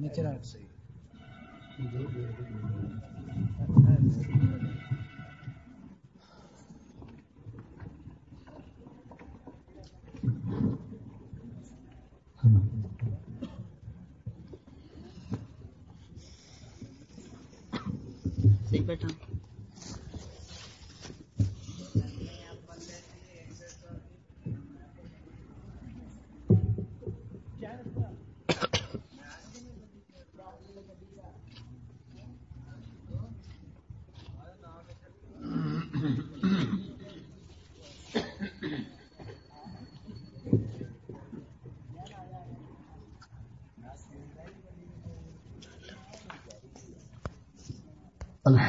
نیچے بیٹھا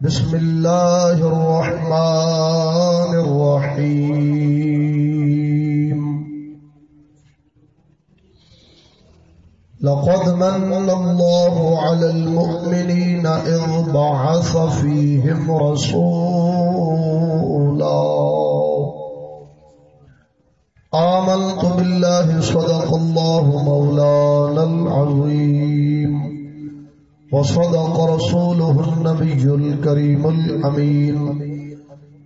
بسم الله الرحمن الرحيم لقد من الله على المؤمنين إذ بعث فيهم رسولا. آمنت بالله صدق الله مولانا العظيم وصدق رسوله النبي الكريم الأمين.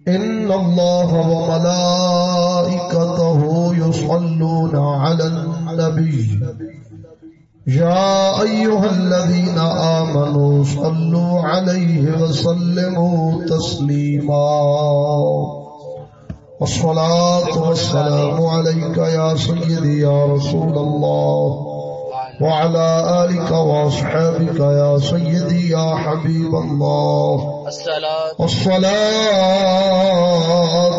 إن الله وملائكته يصلون على النبي. يا أيها الذين آمنوا صلوا عليه وسلموا تسليما. والصلاة والسلام عليك يا سيدي يا رسول الله. وعلى آلك وأصحابك يا سيدي يا حبيب الله. والصلاة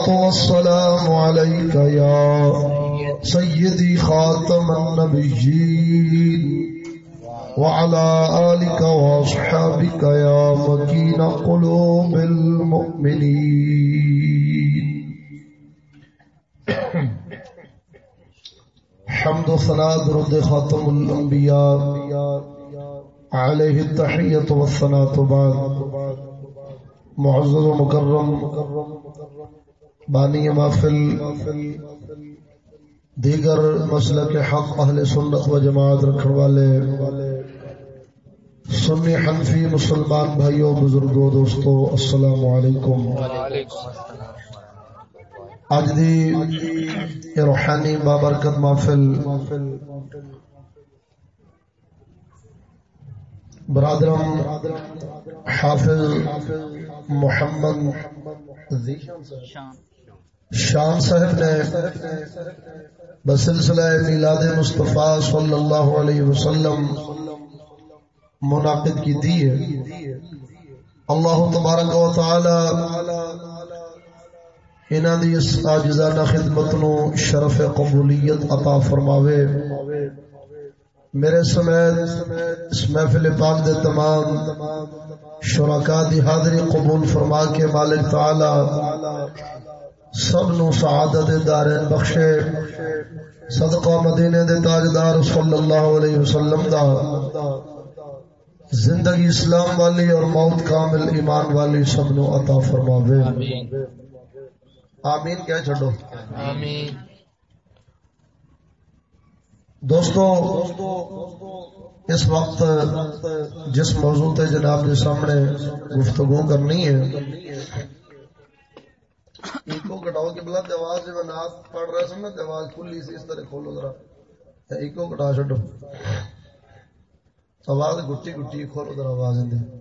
والسلام عليك يا سيدي خاتم النبيين. وعلى آلك وأصحابك يا مكين قلوب المؤمنين. حمد و ثنا درود خاتم الانبیاء علیہ التحیت و ثنا تو بعد. معزز و مکرم بانی محفل. دیگر مسلک حق اہل سنت و جماعت رکھنے والے. سنی حنفی مسلمان بھائیوں بزرگوں دوستو، السلام علیکم. اج دی روحانی بابرکت محفل برادرم حافظ محمد شان صاحب نے بسلسلہ میلاد مصطفیٰ صلی اللہ علیہ وسلم منعقد کی دی ہے۔ اللہ تبارک و تعالی انہاں دی اس عاجزانہ خدمت نو شرف قبولیت عطا فرماوے۔ میرے سمیت اس محفل پاک دے تمام شرکاء دی حاضری قبول فرما کے مالک تعالی سب نو سعادت دارین بخشے۔ صدقہ مدینے دے تاجدار صلی اللہ علیہ وسلم دا۔ زندگی اسلام والی اور موت کامل ایمان والی سب نو عطا فرماوے۔ آمین آمین کیا چھڑو آمین۔ دوستو اس وقت جس موضوع تے جناب کے سامنے گفتگو کرنی ہے ایکو کٹاؤ کے بلا آواز جب نات پڑھ رہا سن آواز کھلی سی اس طرح کھولو ذرا۔ ایکو کٹا چھڈو۔ آواز گٹی گٹی کھولو ذرا آواز اندر۔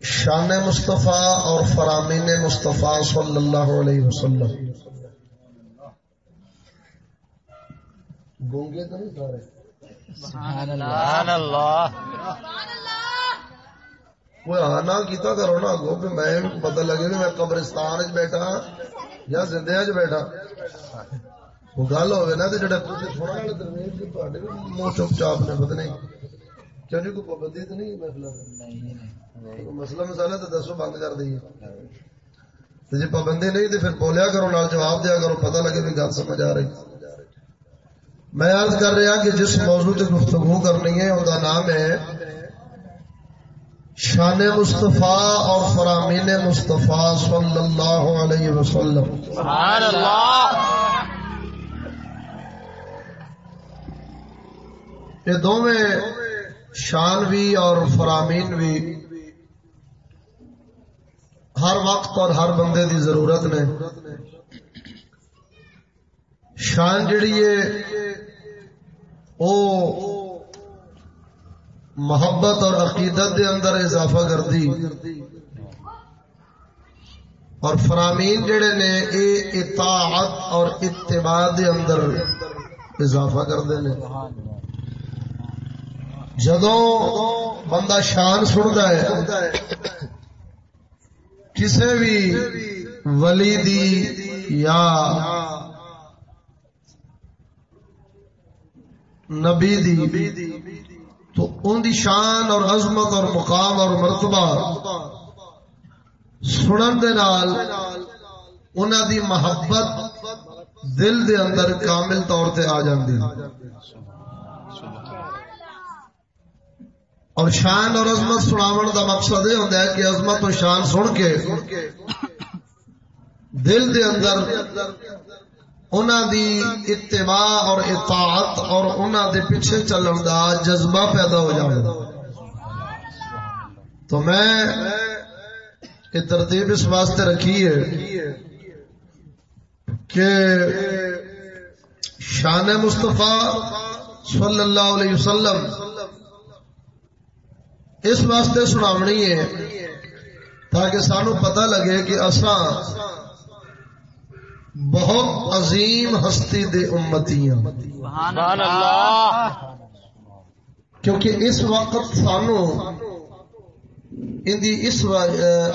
شان مصطفیٰ اور فرامین مصطفیٰ صلی اللہ علیہ وسلم۔ گونگے تو نہیں سارے؟ کوئی آنا کیتا کرو نا گو کہ میں پتہ لگے کہ میں قبرستان بیٹھا یا زندہ بیٹھا۔ وہ گل ہوگی نا جڑا والے درمیان منہ چپ چاپ نے پتہ نہیں کیوں جی کوئی پابندی تو نہیں۔ مسئلہ مسئلہ تو دسو بند کر دئیے۔ جی پابندی نہیں تو پھر بولیا کرو نال جواب دیا کرو پتہ لگے بھی گل سمجھ آ رہی۔ میں عرض کر رہا کہ جس موضوع سے گفتگو کرنی ہے کا نام ہے شان مصطفیٰ اور فرامین مصطفیٰ صلی اللہ علیہ وسلم۔ سبحان اللہ۔ یہ دونوں شان بھی اور فرامین بھی ہر وقت اور ہر بندے دی ضرورت نے۔ شان جڑی ہے وہ محبت اور عقیدت دے اندر اضافہ کرتی اور فرامین جڑے نے، اے اطاعت اور اتباع دے اندر اضافہ کرتے ہیں جدو بندہ شان سنتا ہے کسی بھی ولی دی یا نبی دی، تو ان دی شان اور عظمت اور مقام اور مرتبہ سنن دے نال انہاں دی محبت دل دے اندر کامل طور تے آ جاندی اور شان اور عظمت سناون دا مقصد یہ ہوتا ہے کہ عظمت اور شان سن کے دل دے اندر انہاں دی اتباع اور اطاعت اور انہاں دے پیچھے چلن دا جذبہ پیدا ہو جائے تو میں یہ ترتیب اس واسطے رکھی ہے کہ شان مصطفیٰ صلی اللہ علیہ وسلم اس واسطے سناونی ہے تاکہ سانو پتہ لگے کہ اصا بہت عظیم ہستی دے امتی کیونکہ اس وقت سانو ان دی اس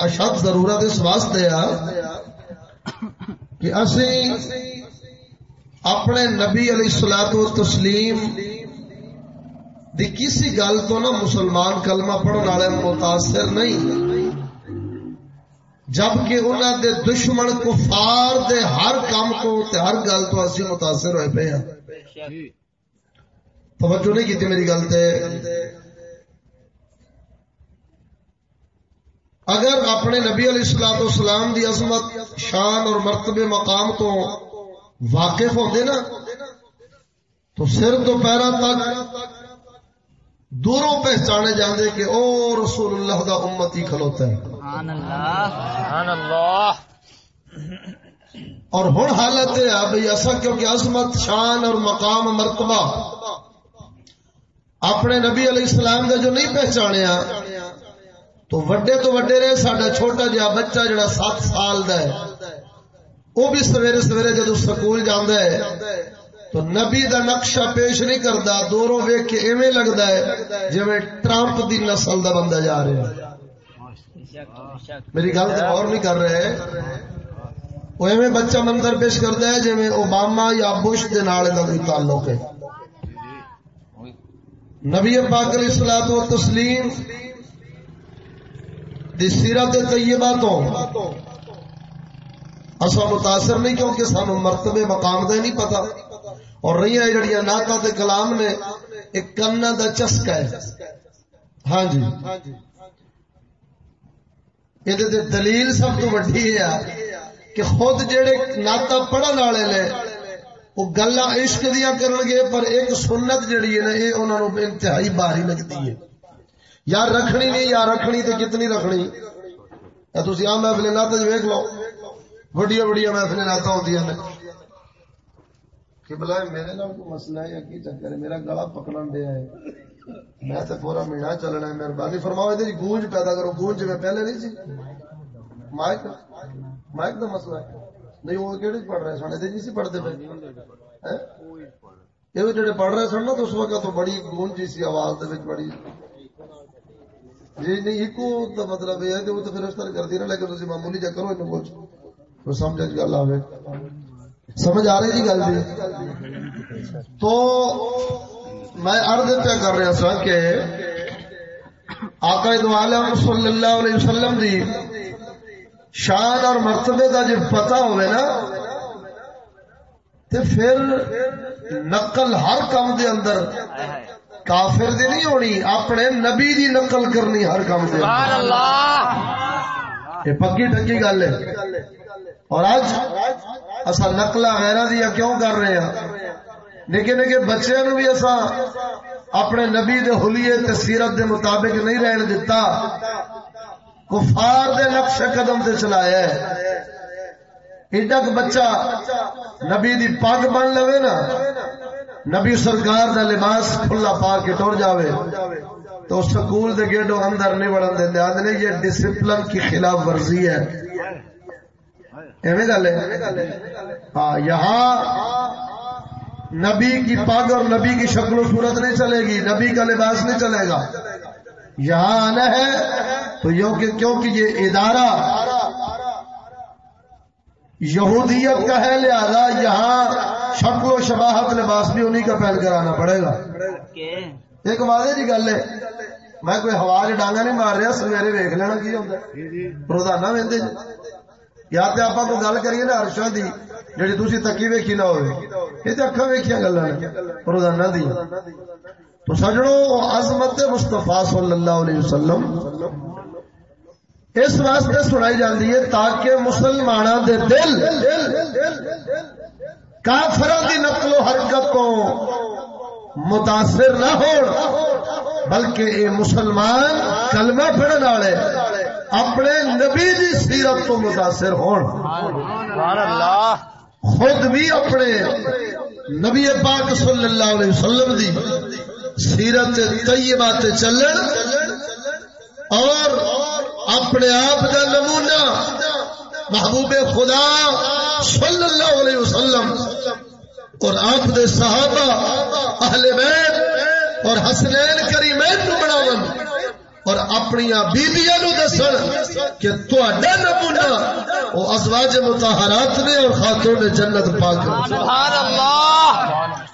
اشد ضرورت اس واسطے آ کہ اسی اپنے نبی علیہ السلاط و تسلیم دی کسی گل تو نہ مسلمان کلمہ پڑھنے والے متاثر نہیں۔ جبکہ انہوں دے دشمن کفار دے ہر کام کو تے ہر گل تو اسی متاثر ہوئے پہ ہیں توجہ نہیں کی میری گل تے۔ اگر اپنے نبی علیہ السلام اسلام دی عظمت شان اور مرتبے مقام تو واقف ہوتے نا تو سر تو پیرا تک دوروں پہچانے جاندے کہ او رسول اللہ دا امتی کھلوتا ہے۔ سبحان اللہ۔ اور ہن حالت ہے بھئی ایسا کیونکہ عظمت شان اور مقام مرتبہ اپنے نبی علیہ السلام دے جو نہیں پہچانیا تو وڈے تو وڈے رہے ساڈا چھوٹا جہا بچہ جڑا سات سال دا ہے وہ بھی سویرے سویرے جدو سکول جانا ہے تو نبی دا نقشہ پیش نہیں کرتا دوروں ویک کے ایویں لگتا ہے جی ٹرمپ دی نسل دا بندہ جا رہا ہے۔ میری گل تو اور نہیں کر رہے۔ وہ ایویں بچہ منظر پیش کرتا ہے جی اوباما یا بش دے نال دا کوئی تعلق ہے۔ نبی پاک علیہ الصلوۃ و تسلیم دی سیرت طیبہ تو اصا متاثر نہیں کیونکہ سانو مرتبے مقام دے نہیں پتا اور رہی ہے ناتا تے کلام نے، ایک کنا دا چسکا ہے۔ ہاں جی۔ یہ دلیل سب تو وڈی ہے کہ خود جڑے ناتا پڑھن والے نے، وہ گلا عشق دیا کرن گے، پر ایک سنت جڑی ہے نا یہ انہوں انتہائی باری لگتی ہے۔ یا رکھنی نہیں، یا رکھنی تو کتنی رکھنی؟ تھی آ محفل نات ویک لو۔ وڈیا وڈیا محفل نات ہوتی کہ بلا میرے نام کو مسئلہ ہے یا کی چکر ہے، میرا گلا پکڑن دیا ہے۔ میں تو پورا مہینہ چلنا ہے، مہربانی فرماؤ یہ گونج پیدا کرو، گونج میں پہلے نہیں سی۔ مائک؟ مائک کا مسئلہ ہے۔ نہیں، وہ کہڑے پڑھ رہے سن؟ یہ سی پڑھتے پہ یہ جڑے پڑھ رہے سن نا، تو اس وقت تو بڑی گونج سی آواز دے بڑی۔ جی نہیں، ایک مطلب یہ ہے کہ وہ تو پھر اس طرح کرتی نا، لیکن تھی معمولی جا کرو یہ کچھ۔ تو سمجھ گل آئے سمجھ آ رہی جی گل جی تو میں ارد پہ کر رہا سا کہ آقا دو عالم صلی اللہ علیہ وسلم دی شان اور مرتبے کا جب پتا ہوئے نا تو پھر نقل ہر کام دے اندر کافر دی نہیں ہونی اپنے نبی دی نقل کرنی ہر کام دے یہ پکی ٹکی گل ہے۔ اور آج اصا نقل غیرہ دیا کیوں کر رہے ہیں؟ نکے نکے بچے نو بھی اصا اپنے نبی دے حلیے تے سیرت دے مطابق نہیں رہن دیتا کفار دے نقش قدم تے چلایا ہے۔ ایڈا بچہ نبی دی پگ بن لوے نا، نبی سرکار دا لباس کھلا پا کے ٹر جاوے۔ تو سکول دے گیٹوں اندر نہیں بڑھن دیتے آدھے یہ ڈسپلن کی خلاف ورزی ہے۔ ایویں گل ہے؟ ہاں یہاں نبی کی پگ اور نبی کی شکل و صورت نہیں چلے گی نبی کا لباس نہیں چلے گا۔ یہاں آنا ہے تو کیونکہ یہ ادارہ یہودیت کا ہے لہذا یہاں شکل و شباہت لباس بھی انہیں کا پہن کر آنا پڑے گا۔ ایک واضح جی گل ہے۔ میں کوئی ہوا ڈانگا نہیں مار رہا سویرے ویک لینا کی ہوتا روزانہ وہدے یا تو آپ کو گل کریے نا ارشا دی جی تھی تکی ویکھی نہ ہو اکا ویکیا گلا روزانہ دی۔ تو سجڑوں عظمت مستفا صلی اللہ علیہ وسلم اس واسطے سنائی جاتی ہے تاکہ مسلمانوں دے دل کافر دی نقل و حرکت کو متاثر نہ ہو بلکہ یہ مسلمان کلمہ پڑھنے والے اپنے نبی دی سیرت کو متاثر ہون۔ خود بھی اپنے نبی پاک صلی اللہ علیہ وسلم دی سیرت طیبہ تے چلن اور اپنے آپ کا نمونہ محبوب خدا صلی اللہ علیہ وسلم اور آپ دے صحابہ اہل بیت اور حسنین کریمین کو بناون۔ اور اپنی بیبیا نو دسن کہ تھوڑا نمونہ وہ ازواج متحرات نے اور خاتون نے جنت پاک سبحان اللہ!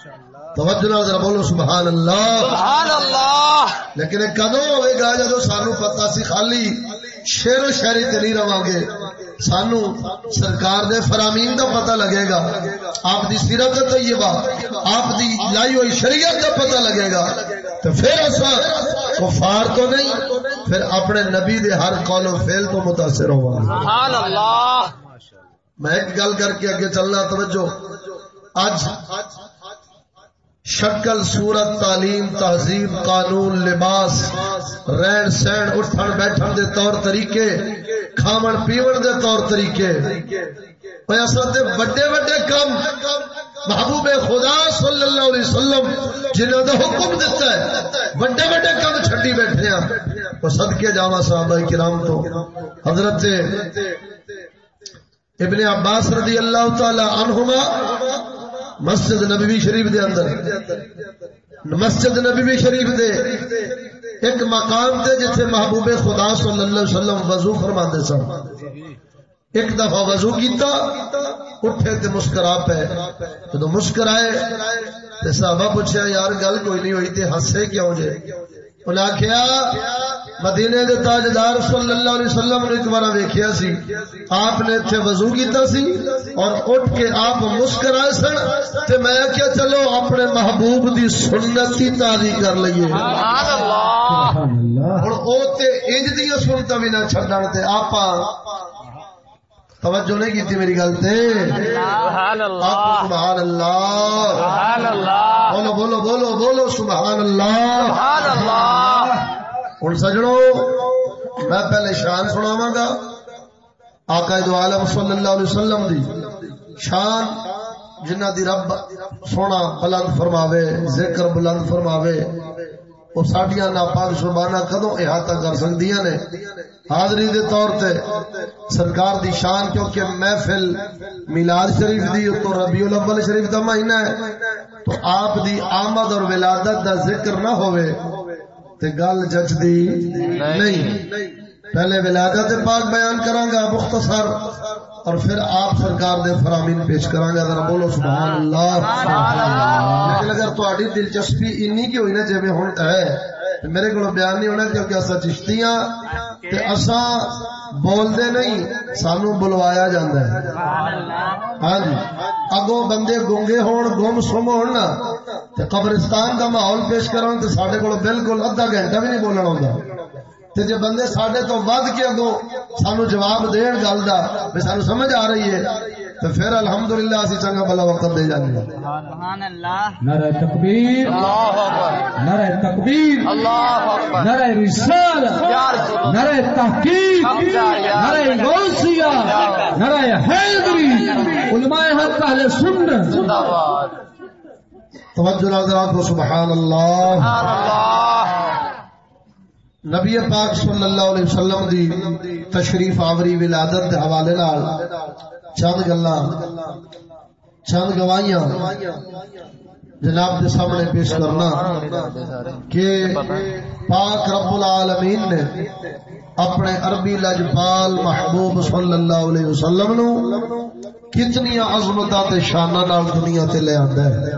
توجہ ذرا بولو سبحان اللہ۔ سبحان اللہ۔ لیکن کدو ہوئے گا جدو سانو پتا سی خالی شیر و شہری تے نہیں رواں گے سانو سرکار دے فرامین دا پتہ لگے گا۔ آپ دی سیرت طیبہ آپ دی لائی ہوئی شریعت دا پتہ لگے گا۔ تو پھر اسا کفار تو نہیں پھر اپنے نبی دے ہر قول و فعل تو متاثر ہوا سبحان اللہ۔ میں ایک گل کر کے اگے چلنا توجہ۔ اج شکل، صورت، تعلیم، تہذیب، قانون، لباس، رہن سہن، اٹھن بیٹھن دے طور طریقے، کھاون پیون دے طور طریقے۔ اصل وڈے وڈے کم۔ محبوب خدا صلی اللہ علیہ وسلم جنہوں نے حکم دیتا ہے، وڈے وڈے کم چھٹی بیٹھے ہیں وہ صدقے جاوا صحابہ کرام تو حضرت ابن عباس رضی اللہ تعالی عنہما مسجد نبی شریف دے اندر. مسجد نبی شریف دے ایک مقام تے جتھے محبوب خدا صلی اللہ علیہ وسلم وضو فرما دے سن. ایک دفعہ وضو کیتا، اٹھے تے مسکرا پے. جدو مسکرائے تے صحابہ پوچھا یار گل کوئی نہیں ہوئی تے ہنسے کیوں جے انہیں آخیا مدینے دے تاجدار صلی اللہ علیہ وسلم نے ایک بار ویکھیا سی۔ آپ نے اتنے وضو کیتا سی اور اٹھ کے آپ مسکرائے سن تے میں کیا چلو اپنے محبوب دی سنت کی تازی کر لئیے۔ ہوں او تے انج دیا سنتا بھی نہ چھڈن تے آپ توجہ نہیں کی تھی میری گل تے۔ سبحان اللہ۔ سبحان اللہ۔ بولو بولو بولو بولو سبحان اللہ۔ سبحان اللہ۔ ہوں سجڑوں میں پہلے شان سناوا گا آقا دو عالم صلی اللہ علیہ وسلم دی شان جنہ دی رب سونا بلند فرماوے ذکر بلند فرماوے وہ سڈیا ناپاک زبانہ کدو احاطہ کر سکتی نے حاضری دے طور تے سرکار دی شان کیونکہ محفل میلاد شریف دی تو ربیع الاول شریف دا مہینہ ہے تو آپ دی آمد اور ولادت دا ذکر نہ ہوئے تے گل جچ دی نہیں۔ پہلے ولادت پاک بیان کراں گا مختصر اور پھر آپ سرکار دے فرامین پیش کراں گا ذرا بولو سبحان اللہ۔ لیکن اگر تہاڈی دلچسپی انی کی ہوئی نا جے ہن ہے میرے کو بیان نہیں ہونا کیونکہ اسا چشتیاں تے اسا بول نہیں، سانو بلوایا جاندا ہے۔ ہاں جی۔ اگوں بندے گونگے ہون، گم سم ہون نا، تے قبرستان دا ماحول پیش کراں تے ساڈے کول بالکل ادھا گھنٹہ بھی نہیں بولنا ہوندا۔ تے جے بندے ساڈے تو ود کے اگوں سانو جواب دین گل دا سانو سمجھ آ رہی ہے تو پھر الحمدللہ اسی چنگا بلا وقت دے جاندے سبحان اللہ نعرہ تکبیر۔ اللہ اکبر۔ نعرہ تکبیر۔ اللہ اکبر۔ نعرہ رسالت۔ نعرہ تحقیق۔ نعرہ غوثیہ۔ نعرہ حیدری۔ علماء حق اہل سنت۔ توجہ حضرات سبحان اللہ سبحان اللہ نبی پاک صلی اللہ علیہ وسلم دی تشریف آوری ولادت دے حوالے نال چند گلاں، چند گواہیاں جناب دے سامنے پیش کرنا کہ پاک رب العالمین نے اپنے عربی لجپال محبوب صلی اللہ علیہ وسلم نو کتنی عظمتاں تے شاناں نال دنیا تے لے آندا ہے۔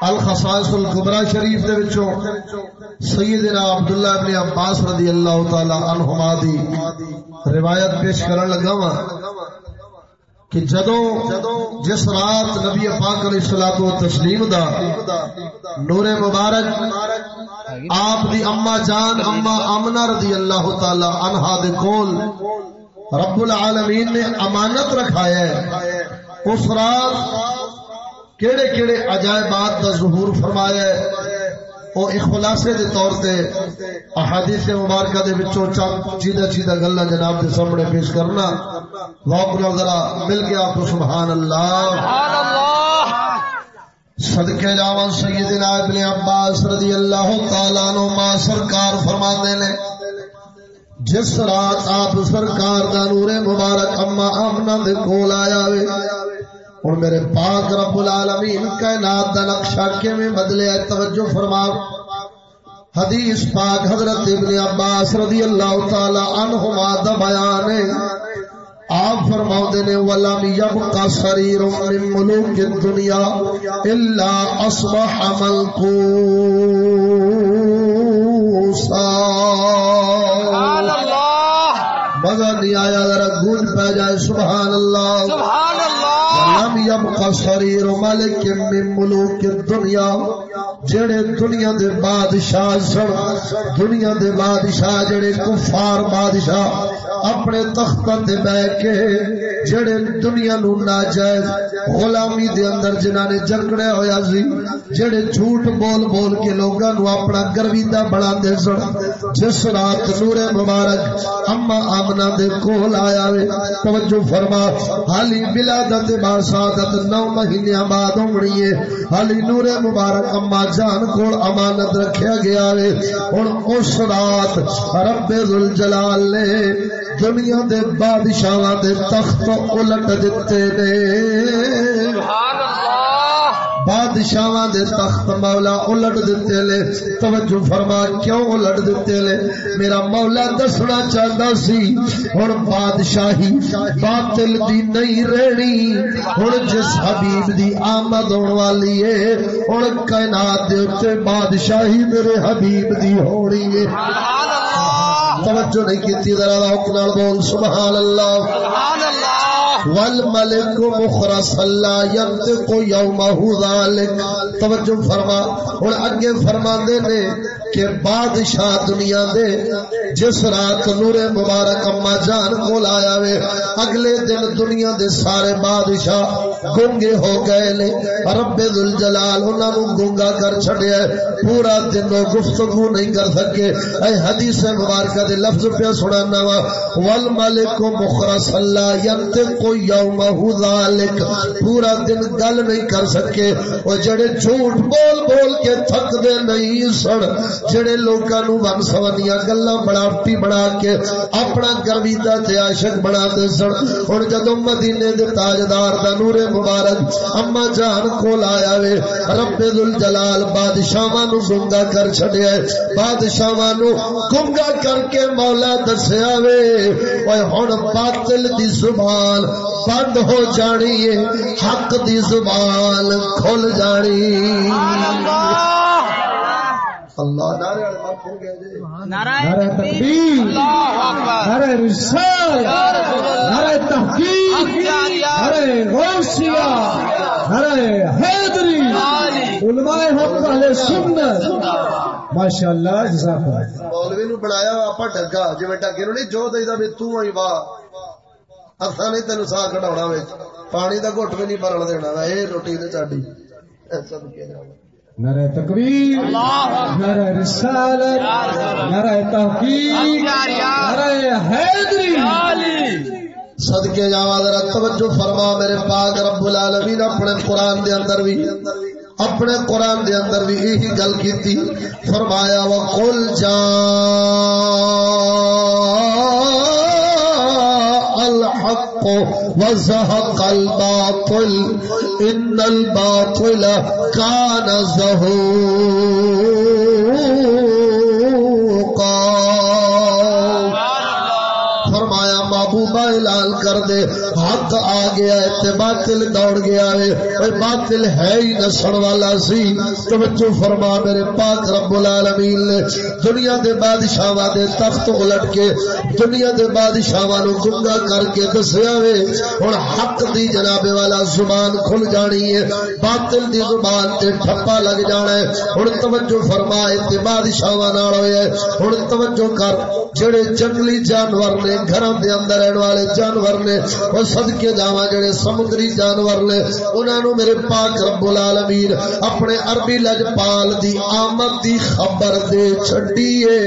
الخصائص الکبرى شریف دے وچوں سیدنا عبداللہ ابن عباس رضی اللہ تعالی عنہما دی روایت پیش کرن لگا وا کہ جدوں جس رات نبی پاک علیہ الصلوۃ والتسلیم دا نور مبارک آپ دی اما جان اما امنہ رضی اللہ تعالی عنہا دے کول رب العالمین نے امانت رکھایا ہے۔ اس رات کیڑے کیڑے عجائبات دا ظہور فرمایا ہے۔ او ایک خلاصے دے طور تے احادیث مبارکہ دے وچوں چند چیدہ چیدہ گلاں جناب دے سامنے پیش کرنا۔ ذوق نال ذرا مل کے آپ کو سبحان اللہ۔ سبحان اللہ۔ صدقے جاواں سیدنا ابن عباس رضی اللہ تعالی عنہ ما سرکار فرماندے نے جس رات آپ سرکار دا نور مبارک اما آمنہ دے کول آیا وے ہوں میرے پاک رب العالمین کائنات دا نقشہ کیویں بدلے توجہ فرما حدیث پاک حضرت ابن عباس رضی اللہ تعالی عنہما دا بیان ہے۔ آپ فرماؤں نے ولم یبقى سریر من ملوک الدنیا الا اصبح ملکوسا. سبحان اللہ! مزہ نہیں آیا ذرا گونج پہ جائے سبحان اللہ! سبحان اللہ! لم يبقى صرير ملك من ملوك الدنيا، جڑے دنیا دے بادشاہ سن، دنیا دے بادشاہ جڑے کفار بادشاہ اپنے تختاں تے بیٹھ کے جڑے دنیا نو ناجائز غلامی دے اندر جنہاں نے جکڑیا ہویا سی، جڑے جھوٹ بول بول کے لوگاں نو اپنا گرویدہ بناندے سن، جس رات نور مبارک اما آمنہ دے کول آیا وے، توجہ فرما، حالی ولادت با سعادت نو مہینے بعد ہونی ہے، حالی نور مبارک اما جان کو امانت رکھیا گیا ہے ہن اس رات رب ذوالجلال نے دنیا دے بادشاہاں دے تخت الٹ دتے نے۔ سبحان اللہ بادشاہ دے تخت مولا الٹ دیتے لے توجہ فرما کیوں الٹ دیتے لے میرا مولا دسنا چاہتا سی ہوں بادشاہی باطل دی نہیں رہنی۔ ہوں جس حبیب دی آمد ہونے والی ہے ہوں کائنات دے اتنے بادشاہی میرے حبیب دی ہونی ہے۔ توجہ نہیں کی ذرا بول سبحان اللہ سبحان اللہ والملک مخرس اللہ ینطق یومہ ذالک توجہ فرما ہن اگے فرما دے نے کہ بادشاہ دنیا دے جس رات نور مبارک اما جان کو لایا وے، اگلے دن دنیا دے سارے بادشاہ گنگے ہو گئے نے۔ رب ذوالجلال انہاں نو گنگا کر چھڈیا پورا دن وہ گفتگو نہیں کر سکے۔ اے حدیث مبارکہ دے لفظ پہ سنانا وا والملک مخرس اللہ ینتق یومہ ذالک پورا دن گل نہیں کر سکے۔ او جڑے جھوٹ بول بول کے تھک دے نہیں سن جڑے لوکاں نو ون سونیاں گلاں بڑاپٹی بنا کے اپنا گرویدہ تے عاشق بنا دے سن۔ ہن جدوں مدینے دے تاجدار دا نور مبارک اما جان کول آیا وے، رب ذوالجلال بادشاہاں نو گنگا کر چھڈیا بادشاہاں نو گنگا کر کے مولا دسیا وے اوے ہن باطل دی زبان بند ہو جانی ہے، حق دی زبان کھل جانی اللہ! نعرہ تکبیر۔ نعرہ رسال نعرہ تحقیق۔ نعرہ غوثیہ۔ نعرہ حیدری۔ علماء حق اہل سنت۔ ماشاءاللہ جزاک اللہ مولوی نو بنایا اپا ڈگا۔ جویں ڈگے نو نہیں جو دئیدا وی تو ہی واہ اساں نہیں تینو سا کڈاونا وچ۔ پانی دا گھٹ بھی نہیں بھرن دینا اے روٹی تے چاڈی۔ جاواں نعرہ تکبیر نعرہ رسالت نعرہ تحقیق نعرہ حیدری۔ صدقے جاواں ذرا توجہ فرما میرے پاک رب العالمین اپنے قرآن دے اندر بھی اپنے قرآن دے اندر بھی یہی گل کیتی فرمایا وقل جا الحق وزهق الباطل ان الباطل كان زهوقا. فرمایا محبوبہ اعلان کر دے۔ حق آ گیا ہے تے باطل دوڑ گیا ہے۔ اے باطل ہے ہی نسن والا سی۔ توجہ فرما میرے پاک رب العالمین نے۔ دنیا دے بادشاہاں دے تخت الٹ کے دنیا دے بادشاہاں نو گنگا کر کے دسیا وے ہن حق دی جناب والا زبان کھل جانی ہے۔ باطل دی زبان تے ٹھپا لگ جانا ہے۔ ہن توجہ فرما تے بادشاہاں نال ہویا ہے۔ ہن توجہ کر۔ جڑے جنگلی جانور نے گھراں دے اندر رہن والے جانور نے او صدقے جاواں جڑے سمندری جانور نے، انہاں نو میرے پاک رب العالمین اپنے عربی لجپال دی آمد دی خبر دے چھڈی ہے۔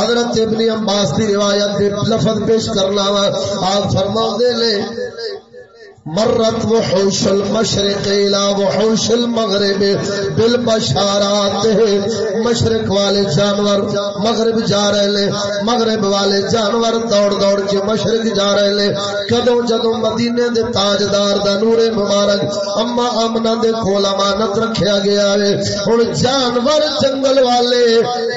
حضرت ابن عباس دی روایت دے لفظ پیش کرنا وا، آپ فرماؤندے لے مرت وحوش المشرق الى وحوش المغرب بالبشارات. مشرق والے جانور مغرب جا رہے لے، مغرب والے جانور دوڑ دوڑ کے مشرق جا رہے لے۔ کدوں جدوں مدینے دے تاجدار دا نور مبارک اما امنا دے کول امانت رکھیا گیا ہے ہن جانور جنگل والے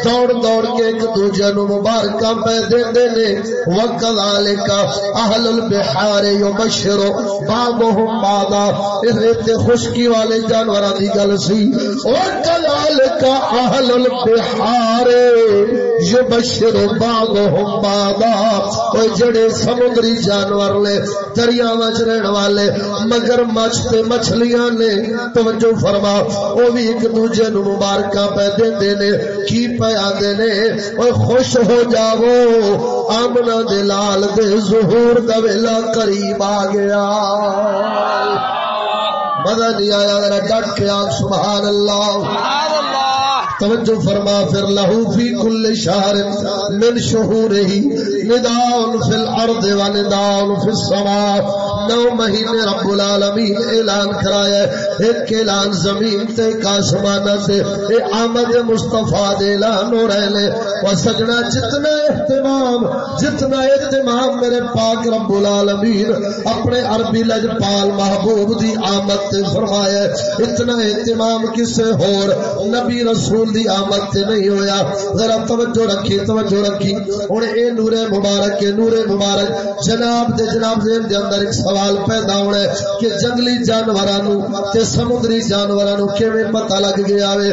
دوڑ دوڑ کے ایک دوجے نو مبارکاں پہ دیندے نے وکذالک اہل البحار یبشروا بعضهم بعضا اس ریتے خشکی والے جانوراں دی گل سی۔ اور کلال کا اہل البحار یبشر بعضهم بعضا او جڑے سمندری جانور نے، دریاواں وچ رہن والے، مگر مچھ تے مچھلیاں نے۔ توجہ فرما، او بھی ایک دوجے نو مبارکاں پہ دیندے نے، کی پہ آندے نے؟ او خوش ہو جاؤ آمنا دے لال دے ظہور دا ویلا قریب آ گیا۔ مزہ نہیں آیا ذرا ڈٹ کے آگ سبحان اللہ۔ توجہ فرما پھر لہو فی کل شہر من شہور ہی نداء فی الارض و نداء فی السماء۔ نو مہینے رب العالمین اعلان کرایا ہے۔ ایک اعلان زمین تے ایک تے۔ اے آمد مصطفیٰ دے اعلان ہو رہے لے و سجنا جتنا اہتمام جتنا اہتمام میرے پاک رب العالمین اپنے عربی لجپال محبوب دی آمد تے فرمایا ہے۔ اتنا اہتمام کسے ہور نبی رسول دی آمد تے نہیں ہویا۔ ذرا توجہ رکھی توجہ رکھی۔ ہن اے نور مبارک، اے نور مبارک۔ جناب دے جناب دے دے اندر ایک سوال سوال پیدا ہونا ہے کہ جنگلی جانوراں تے سمندری جانوراں نو کیویں پتہ لگ گیا وے؟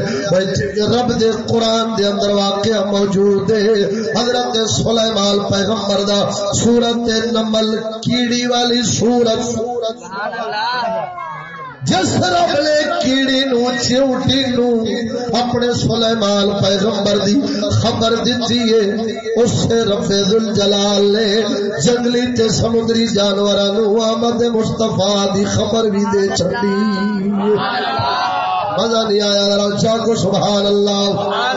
رب دے قرآن دے اندر واقعہ موجود ہے۔ حضرت سلیمان پیغمبر دا سورت نمل کیڑی والی سورت۔ سبحان اللہ۔ جس رب نے کیڑی نو چیوٹی نو اپنے سلیمان پیغمبر دی خبر دیتی ہے اس سے رب الجلال نے جنگلی تے سمندری جانوراں نو آمد مصطفی دی خبر بھی دے چھڑی مزہ نہیں آیا ذرا اچھا کو سبحان اللہ۔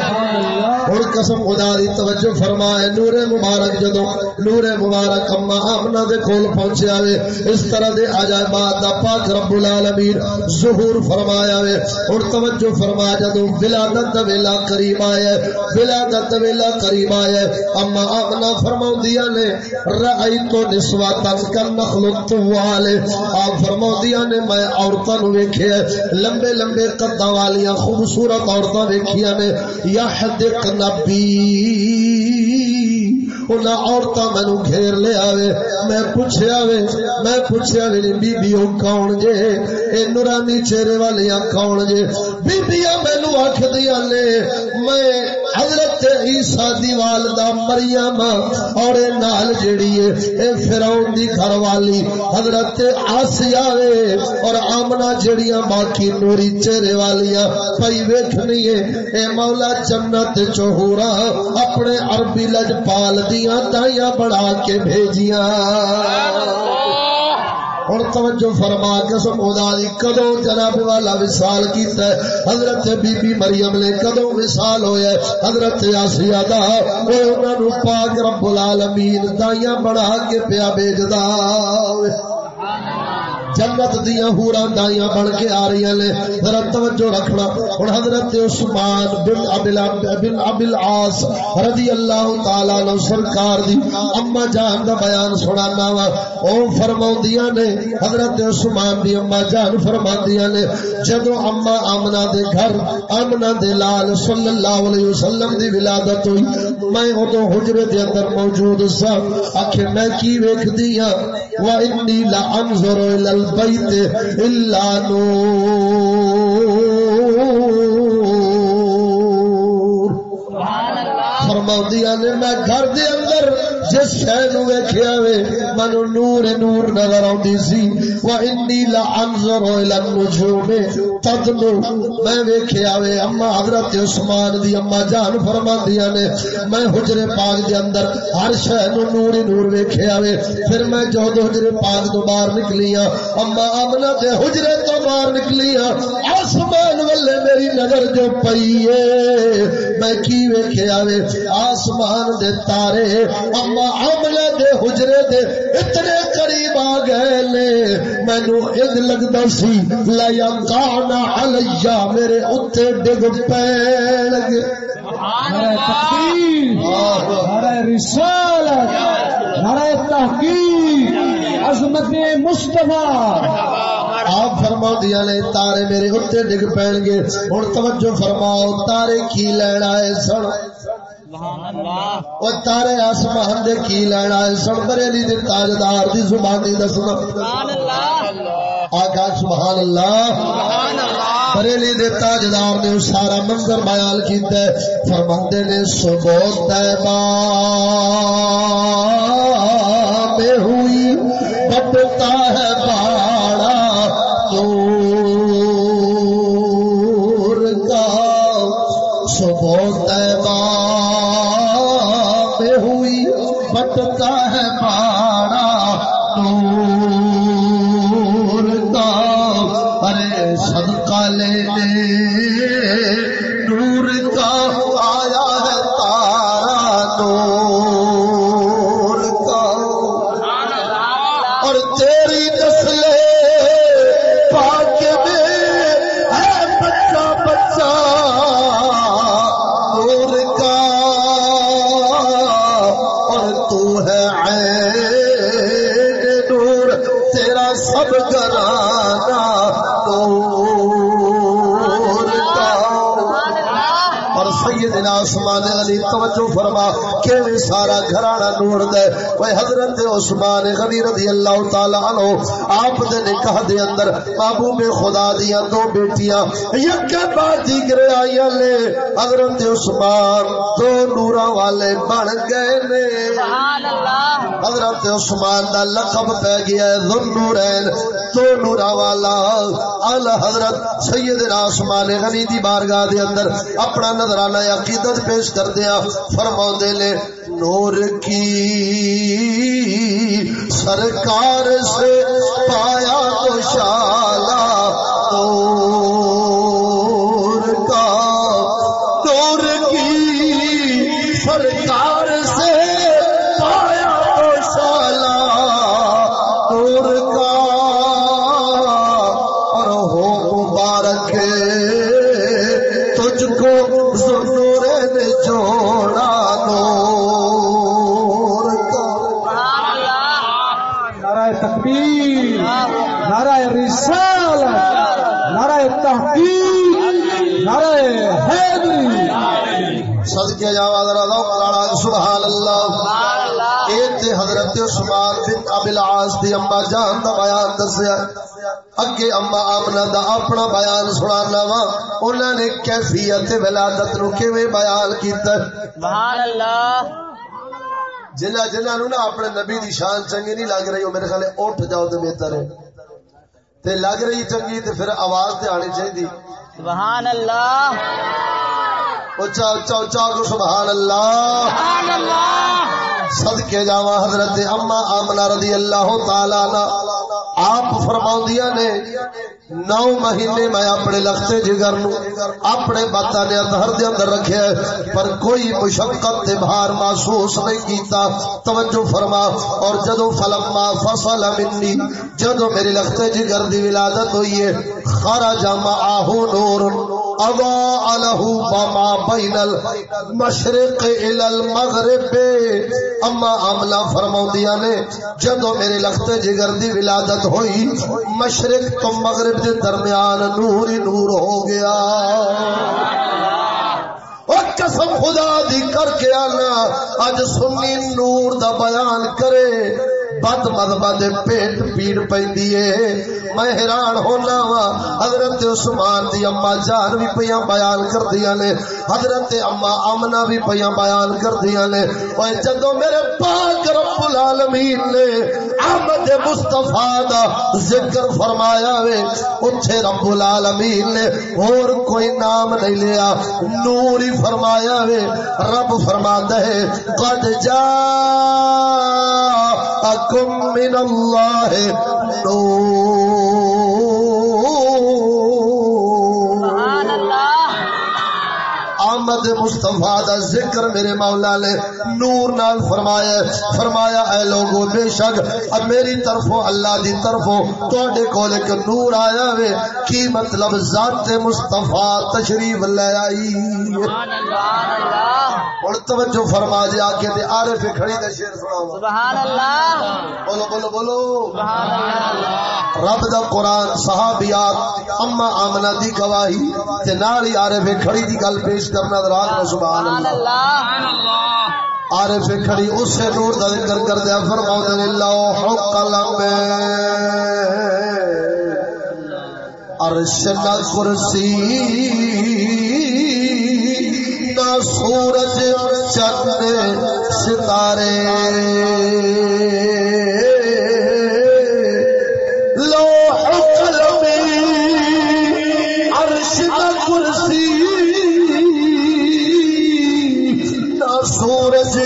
ہوں قسم خدا دی توجہ فرمائے، نور مبارک جدو نور مبارک اما آمنا دے کول پہنچیا وے، اس طرح دے عجائبات دا پاک رب العالمین ظہور فرمایا وے۔ ہن توجہ فرما جدو ولادت دا ویلا قریب آیا ہے ولادت دا ویلا قریب آیا ہے اما آمنا فرماوندیاں نے رایتو نسواتن کل نخلق والے۔ آپ فرماوندیاں نے، میں عورتاں نو ویکھیا لمبے لمبے قداں والیاں، خوبصورت عورتاں ویکھیاں نے، یا حدق نبی عورتیں مینو گھیر لیا آوے، میں پوچھیا وے، میں پوچھیا وے بی بی او کون جے؟ اے نورانی چہرے والیاں کون جے؟ بی بیاں مینو آکھ دیا لے میں حضرت عیسیٰ دی والدہ مریم اور نال جڑی ہے، اے فرعون دی گھر والی، حضرت آسیہ وے اور آمنہ جڑیاں باقی نوری چہرے والیاں پئی ویکھنی ہے، اے مولا جنت چہورا اپنے عربی لج پال دیاں تائیاں بڑھا کے بھیجیاں۔ ہوں توجہ فرما قسم خدا دی کدو جناب والا وصال کیتا ہے؟ حضرت بی بی مریم نے کدو وصال ہویا ہے؟ حضرت آسیہ دا۔ اوے انہاں نو پاک رب العالمین دایاں بڑھا کے پیا بھیجدا۔ جنت دیا ہورا دائیاں بن کے آ رہی ہیں ذرا توجہ رکھنا۔ ہن حضرت عثمان بن ابل بن ابل عاص رضی اللہ تعالی عنہ سرکار دی اما جان دا بیان سنانا وا۔ او فرماوندیاں نے، حضرت عثمان دی اما جان فرماندیاں نے جدو اما آمنہ دے گھر، آمنہ دے لال صلی اللہ علیہ وسلم دی ولادت ہوئی، میں اودوں حجرے دے اندر موجود سا آکھے، میں کی ویکھدی ہاں؟ وا انی لا انظر الى البیت الا نور. فرماؤں نے میں گھر دے اندر جس شہر نو ویکھیا وے منو نور نور نظر آندی سی۔ وا انی لا انظر الى النجوم۔ تدنو میں ویکھیا وے اما حضرت عثمان دی اما جان فرماندیاں نے، میں حجرے پاک دے اندر ہر شے نو نور نور ویکھیا وے پھر میں جو حجرے پاک تو باہر نکلیاں، اما آمنہ دے حجرے تو باہر نکلیاں، آسمان والے میری نظر جو پئی ہے، میں کی ویکھیا وے آسمان دے تارے، اما معاملے دے حجرے دے اتنے قریب آ گئے نے مینو اگ لگتا سی، لا لیا علیا میرے اتنے ڈگ پین گے رسالت تحقیق عظمت مصطفیٰ۔ آپ فرما دیا نے تارے میرے اتنے ڈگ پین گے ہوں توجہ فرماؤ تارے کی لینا ہے سن؟ تارے آسمان دے کی لینا سن؟ بریلی دے تاجدار دی زبانی دسنا۔ آگا سبحان اللہ۔ بریلی دے تاجدار نے سارا منظر بیان کیتا ہے۔ فرماندے نے سبو تیبا میں ہوئی، بٹتا ہے بار عثمان علی توجہ فرما کیویں سارا گھرانا نور دے اوے حضرت عثمان غنی رضی اللہ تعالی عنہ آپ دے نکاح دے اندر محبوب خدا دیاں دو بیٹیاں یک بعد دیگر آئیاں لے حضرت عثمان دو نوراں والے بن گئے نے۔ سبحان اللہ۔ حضرت عثمان دا لقب پہ گیا ہے ذن نورین دو نورا والا ال حضرت سید راسمان غنی دی بارگاہ دے اندر اپنا نظرانہ عقیدت پیش کردیا فرماوندے نے، نور کی سرکار سے پایا تو شالا تو تجھ کو ضرور نے جوڑا نور کا نعرہ تکبیر۔ نعرہ رسالت۔ نعرہ تحقیق۔ نعرہ حیدری۔ صدقے جاوا ذرا ذوق لاڑا سبحان اللہ۔ اے تے حضرت عثمان بن ابی العاص دی جان دا بیان دسیا۔ اگے اما آمنہ دا اپنا بیان سنانا وا۔ انہاں نے کیفیت ولادت نو کیویں بیان کیتا؟ سبحان اللہ جنہ جنہ نو نا اپنے نبی دی شان چنگی نہیں لگ رہی ہو میرے خیال اٹھ جاؤ تے بہتر ہے۔ تے لگ رہی چنگی تے پھر آواز تے آنی چاہیے سبحان اللہ اچھا اچھا اچھا کو سبحان اللہ سبحان اللہ صدقے جاوا حضرت اما آمنہ رضی اللہ تعالی عنہ۔ آپ فرماؤں نے نو مہینے میں اپنے لختے جگر نو، اپنے باتانے اندھر دے اندر رکھے پر کوئی مشقت تے بھار محسوس نہیں کیتا۔ توجہ فرما، اور جدو فلما فصل منی جدو میری لختے جگر دی ولادت ہوئی ہے، خرج معه نور۔ اضاء له بما بین المشرق الى المغرب. اما عاملہ فرماؤندیاں نے، جدو میرے لختے جگر دی ولادت ہوئی، مشرق تو مغرب دے درمیان نور ہی نور ہو گیا۔ اور قسم خدا دی کر کے آنا اج سنی نور دا بیان کرے۔ بد مذہبہ دے پیٹ پیڑ پیندی ہے۔ میں حیران ہونا وا، حضرت عثمان دی اما جان بھی پیاں بیان کردیاں نے، حضرت اما آمنہ بھی پیاں بیان کردیاں نے۔ اوے جدوں میرے پاک رب العالمین نے احمد مصطفی دا ذکر فرمایا وے اوتھے رب العالمین نے اور کوئی نام نہیں لیا۔ نور ہی فرمایا وے، رب فرماتا ہے، قد جا جاءكم من الله نور. آمد مصطفیٰ دا ذکر میرے مولا نے نور نال فرمایا فرمایا اے لوگو بے شک اب میری طرفوں اللہ دی طرفوں توڑے کول ایک نور آیا وے۔ کی مطلب؟ ذات مصطفیٰ تشریف لے آئی۔ سبحان اللہ توجہ فرما جے آکے تے عارف کھڑی دا شعر سناؤ سبحان اللہ۔ بولو بولو بولو۔ سبحان اللہ۔ رب دا قرآن صحابیات اما آمنہ دی گواہی تے نال ہی عارف کھڑی دی گل پیش کرنا۔ درات میں سبحان سبحان اللہ. اللہ عارف کھڑی اس سے نور دا ذکر کر دیا فرماؤں دے اللہ قلم عرش نہ کرسی نہ سورج چند ستارے. لوح قلم عرش نہ کرسی سورج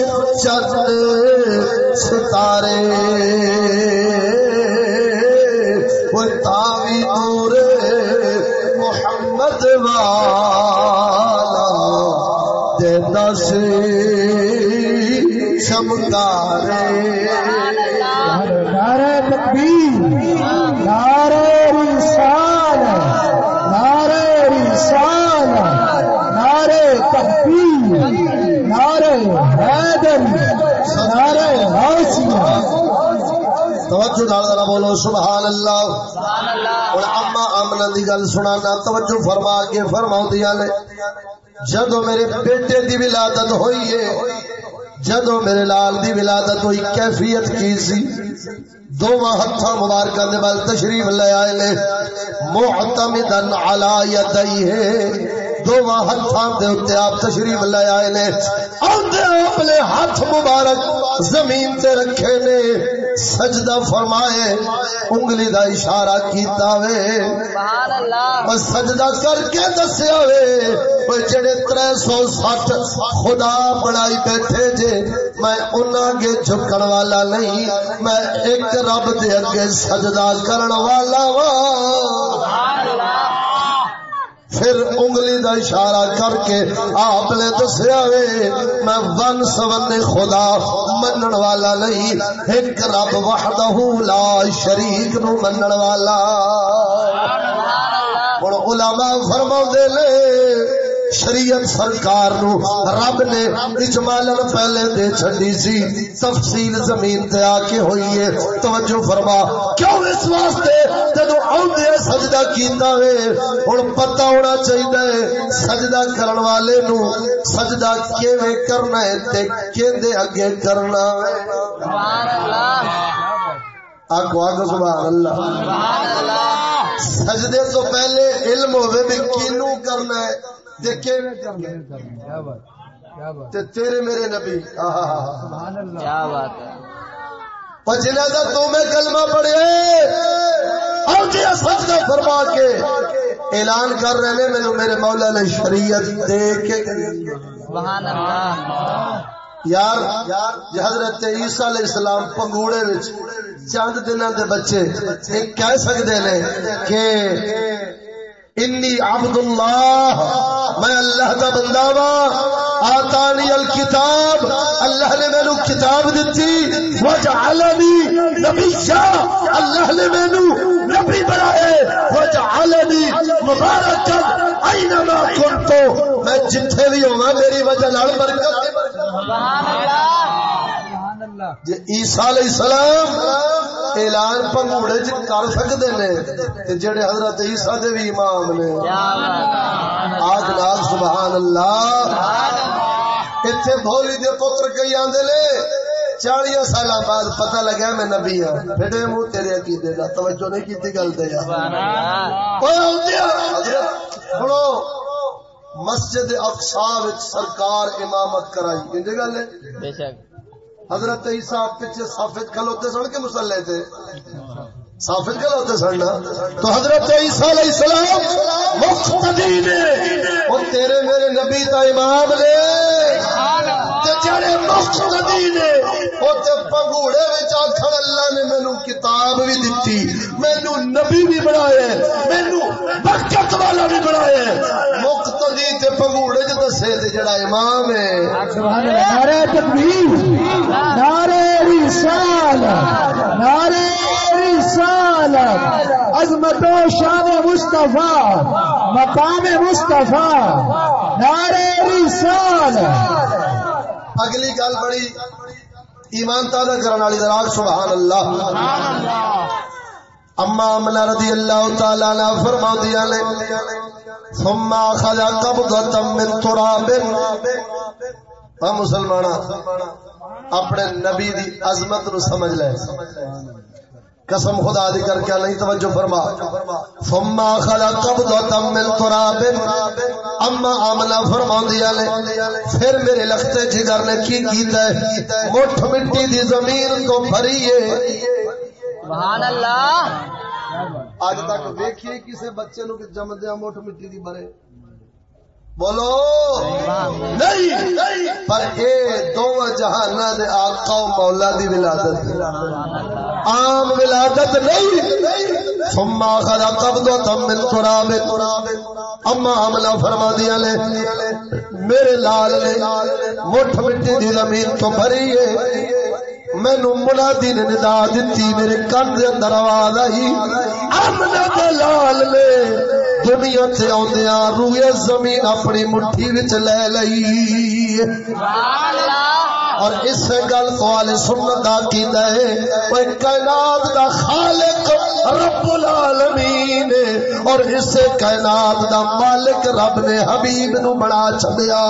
چند ستارے وہ تاوی نور محمد والا دے دس چمکارے نعرہ تکبیر نعرہ رسالت نعرہ رسالت نعرہ تکبیر نعرہ حیدر نعرہ غوثیہ توجہ نال ذرا بولو سبحان اللہ سبحان اللہ ہن اما دی گل سنانا توجہ فرما کے فرماؤندیاں نے جدو میرے بیٹے دی ولادت ہوئی ہے جدو میرے لال دی ولادت ہوئی کیفیت کی سی؟ دونوں ہاتھوں مبارکہ دے بل تشریف لے آئے لے محتمدن علی یدیہ۔ دونوں ہاتھوں دے اوتے آپ تشریف لے آئے نے ہاتھ مبارک زمین تے رکھے نے۔ سجدہ فرمائے انگلی دا اشارہ کیتا وے۔ سبحان اللہ بس سجدہ کر کے دسیا وے وہ جڑے 360 خدا بنائی بیٹھے جے میں انہاں اگے جھکن والا نہیں میں ایک رب دے اگے سجدہ کرن والا وا پھر انگلی دا اشارہ کر کے آپ نے دسیا وے میں ون سون خدا منن والا نہیں ایک رب وحدہ لا شریک نو منن والا۔ ہوں علماء فرما نے شریعت سرکار نو رب نے اجمالا پہلے دے چھڈی سی تفصیل زمین تے آ کے ہوئی ہے۔ توجہ فرما کیوں اس واسطے جدو آدھے سجدہ کیتا ہے ہن پتہ ہونا چاہیے سجدہ کرن والے نو سجدہ کیویں کرنا ہے تے کیندے اگے کرنا ہے۔ سبحان اللہ آگو آگو سبحان اللہ۔ سبحان اللہ۔ سجدے تو پہلے علم ہوئے بھی کینو کرنا ہے۔ تے تیرے میرے نبی کیا بات ہے۔ پچھلے دا تو میں کلمہ پڑھے۔ اور جی سجدہ فرما کے اعلان کر رہے ہیں مینوں میرے مولا نے شریعت دے کے سبحان اللہ۔ یار حضرت عیسیٰ علیہ السلام پنگوڑے وچ چند دنوں دے بچے کہہ سکتے نے کہ انی عبد اللہ میں اللہ دا بندہ وا آتانی الکتاب اللہ نے مینو کتاب دیتی وجعلنی نبیا اللہ نے مینو نبی بنائے وجعلنی مبارکا اینما کنتو میں جتھے بھی ہوا میری وجہ نال برکت سبحان اللہ جی عیسیٰ علیہ السلام اعلان پنگوڑے چ کر سکتے نے تے جڑے حضرت عیسیٰ دے بھی امام نے۔ آج نال سبحان اللہ۔ بھولی دے پتر کئی آندے چالیاں سال بعد پتہ لگا میں نبی ہوں پھر منہ تیرے عقیدے کا توجہ نہیں کی گل دے یار سبحان اللہ۔ اوے اودیا حضرت سنو مسجد اقصا وچ سرکار امامت کرائی۔ کنجے گل ہے؟ بے شک۔ حضرت عیسیٰ پیچھے سافت کھلوتے سن کے مسلے تھے؟ سافت کھلوتے سن تو حضرت عیسیٰ علیہ السلام مقتدی نے، اور تیرے میرے نبی تا امام نے جڑے مقتدی نے وہ تے پنگوڑے وچ آکھن، اللہ نے مینوں کتاب بھی دتی، مینوں نبی بھی بنایا مینوں برکت والا بھی بنایا مقتدی تے پنگوڑے وچ دسے تے جڑا امام ہے۔ سبحان اللہ نعرہ تکبیر، نعرہ رسالت نعرہ رسالت، عظمت و شان مصطفیٰ، مقام مصطفیٰ، نعرہ رسالت۔ اگلی گل بڑی ایمان تازہ کرنے والی دراگ سبحان اللہ۔ اما امنا رضی اللہ تعالی عنہ فرما دیا نے، ثم اخذ قبضه من تراب۔ ہاں ہم مسلمان اپنے نبی دی عظمت نو سمجھ لے۔ قسم خدا دی کر کے نہیں توجہ فرما۔ ثم اخذ قبضه من تراب۔ اما امنا فرما دیا نے پھر میرے لختے جگر نے کی کیتا ہے؟ مٹھ مٹی دی زمین کو بھری ہے سبحان اللہ اج تک ویکھیے کسے بچے نو کہ جمدیا مٹھ مٹی دی بھرے۔ بولو۔ نہیں پر اے دو جہان دے آقا و مولا دی ولادت۔ عام ولادت نہیں۔ ثم اخذ قبضه من تراب۔ اما حملہ فرما دیا نے، میرے لال نے مٹھ مٹی دی زمین تو بھری ہے۔ مینو منادی نے ندا دیتی میرے کن دے اندر آواز آئی۔ امنا دے لال نے دنیا تے آدیا روئے زمین اپنی مٹھی وچ لے لئی۔ سبحان اللہ۔ اور اس گل کو والے سنت دا کیتا ہے وہ کائنات دا خالق رب العالمین اور اس کائنات دا مالک رب نے حبیب نو بنا چھڈیا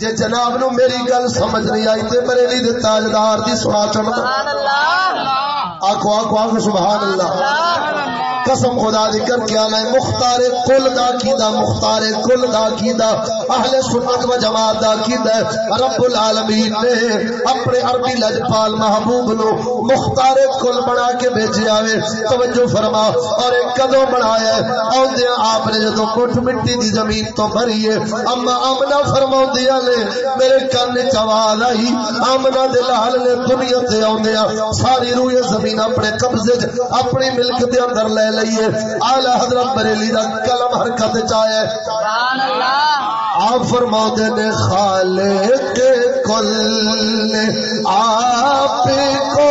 جے جناب نو میری گل سمجھ نہیں آئی تے بریلی دے تاجدار دی سنا چڑھتا آخو آخو آخو سبحان اللہ۔ قسم خدا دی کر کیا میں، مختار کل دا کیدا مختار کل دا کیدا اہل سنت و جماعت دا کیدا رب العالمین نے اپنے عربی لجپال محبوب نو مختار کل بنا کے بھیجے آوے۔ توجہ فرما۔ اور ایک کدو بنایا ہے۔ اوندے آپ نے جدو کٹ مٹی دی زمین تو بھری ہے، اما آمنہ فرماؤ دیا نے، میرے کان نے آواز آئی۔ آمنہ دے لال نے دنیا تے اوندے ساری روح زمین اپنے قبضے اپنی ملک دے اندر لے لئیے آلہ حضرت بریلی دا کلم حرکت چاہے آپ فرما نے خالق کل آپ کو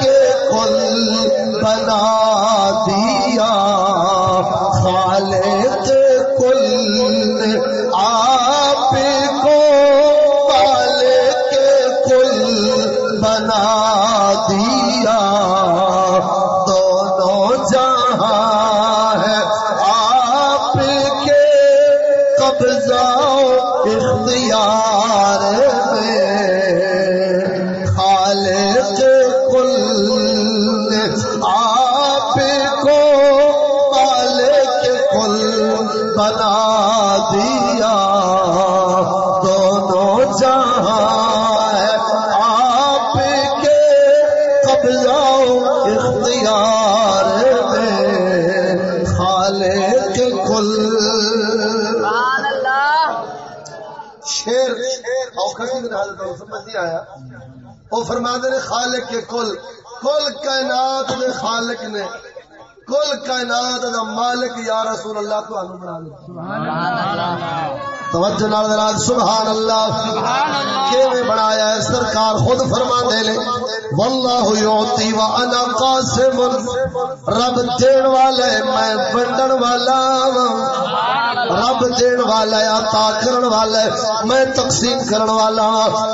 کے کل بنا۔ خالق کے کل کل کائنات دے خالق نے، کل کائنات دا مالک یا رسول اللہ تو بنا توجہ نال سبحان اللہ۔ کیویں بنایا ہے؟ سرکار خود فرما دے لے واللہ یعطی وانا قاسم۔ رب دین والا ہے میں بنڈن والا رب دین والا ہے عطا کرن والا ہے۔ میں تقسیم کرن والا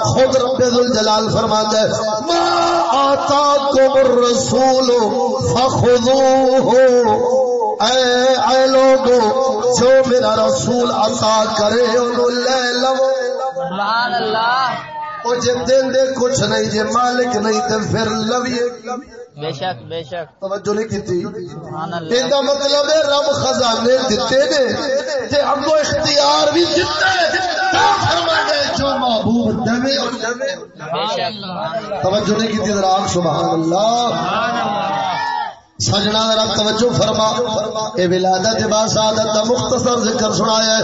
خود رب ذل جلال فرماتا ہے ما آتاکم الرسول فخذوه۔ اے اے لوگو جو میرا رسول عطا کرے انہوں لے لو۔ سبحان اللہ۔ او جے دین دے کچھ نہیں جے مالک نہیں تے پھر لویے۔ بے شک بے شک۔ توجہ نہیں کیتی؟ ایندا مطلب ہے رب خزانے دتے نے تے اگو اختیار بھی دتا ہے فرمایا جو محبوب دے اور دے بے شک توجہ نہیں کیتی ذرا سبحان اللہ۔ سبحان اللہ۔ سجنا ذرا توجہ فرما۔ اے ولادت با سعادت دا مختصر ذکر سنایا ہے۔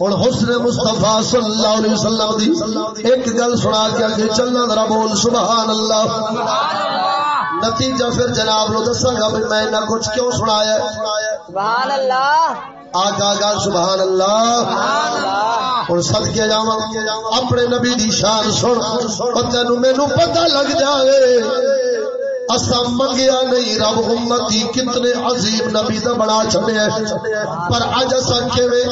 ہن حسن مصطفی صلی اللہ علیہ وسلم دی ایک گل سنا کے اگے چلنا ذرا بول۔ سبحان اللہ۔ نتیجہ پھر جناب نو دساں گا میں نہ کچھ کیوں سنایا ہے۔ سبحان اللہ۔ آگا آگا سبحان اللہ۔ اور سد کے جاوا اپنے نبی دی شان سن۔ اور تینوں مینوں پتہ لگ جائے اسا منگیا نہیں، رب امتی کتنے عظیم نبی دا بڑا چھڑے پر اج اسا کیویں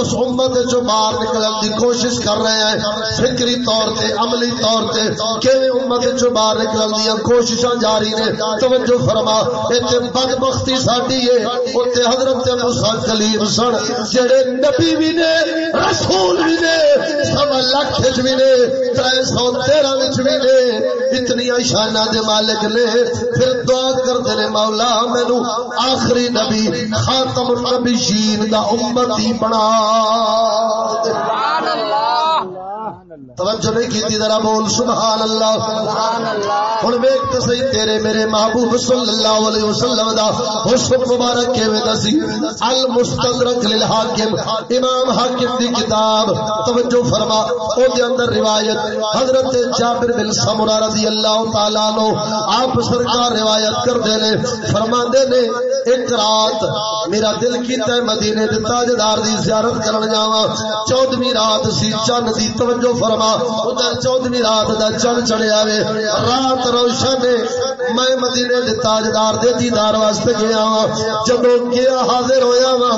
اس امت جو باہر نکلن دی کوشش کر رہے ہیں، فکری طور تے، عملی طور تے، کیویں امت جو باہر نکلن دی کوششاں جاری نے۔ توجہ فرما، ایتھے بدبختی ساڈی ہے اوتے حضرت موسی کلیم سن، جڑے نبی بھی نے، رسول بھی نے سب لاکھ وچ بھی نے 313 وچ بھی نے، اتنی شاناں دے مالک نے۔ پھر دعا کرتے نے مولا مینو آخری نبی، خاتم النبیین دا امتی بنا سبحان اللہ۔ توجہ نہیں کی ذرا بول سبحان اللہ سبحان ہوں ویک تو سی تیرے میرے محبوب صلی اللہ علیہ وسلم دا حسن مبارک کیویں دسی المستدرک للحاکم، امام حاکم دی کتاب۔ توجہ فرما، او دے اندر روایت۔ حضرت جابر بن سمرہ رضی اللہ تعالی عنہ، آپ سرکار روایت کر دے نے فرما دے نے ایک رات میرا دل کیتا ہے مدینے دے تاجدار دی زیارت کرن جاواں۔ چودھویں رات سی چن دی توجہ فرما ادھر چودھویں رات دا چن چڑھیا وے رات روشن ہے۔ میں مدینے دے تاجدار دے دیدار واسطے گیا وا جدوں گیا حاضر ہویا وا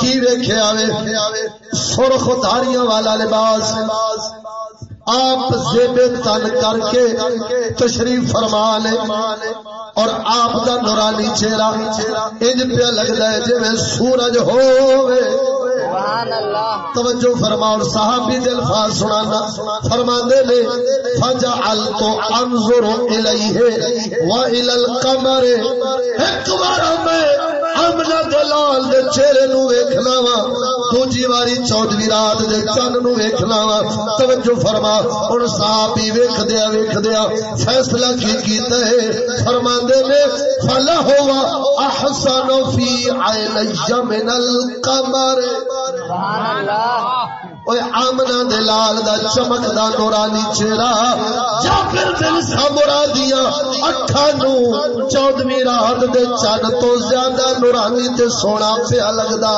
کی ویکھیا وے سرخ دھاریاں والا لباس۔ آپ زیب تن کر کے تشریف فرما لے اور آپ دا نورانی چہرہ انج پہ لگتا ہے جی سورج ہووے۔ توجہ فرما اور صحابی دل الفاظ سنانا فرما دے لے فجعلت انظر الیہ و الی القمر۔ ایک بار میں امنا دلال دے چہرے نو ویکھنا وا۔ دوجی واری چودویں رات دے چن نو ویکھنا وا۔ توجہ فرما۔ ہن صاحب ہی ویکھ دیا ویکھ فیصلہ کی کیتا ہے؟ فرماندے نے، فلا ہوا احسن فی عینی من القمر. سبحان اللہ۔ آمنا دے لال دا چمک دا نورانی چہرہ جابر دل سامرا دیا اکھا نو چودویں رات دے چن تو زیادہ نورانی تے سونا پیا لگدا۔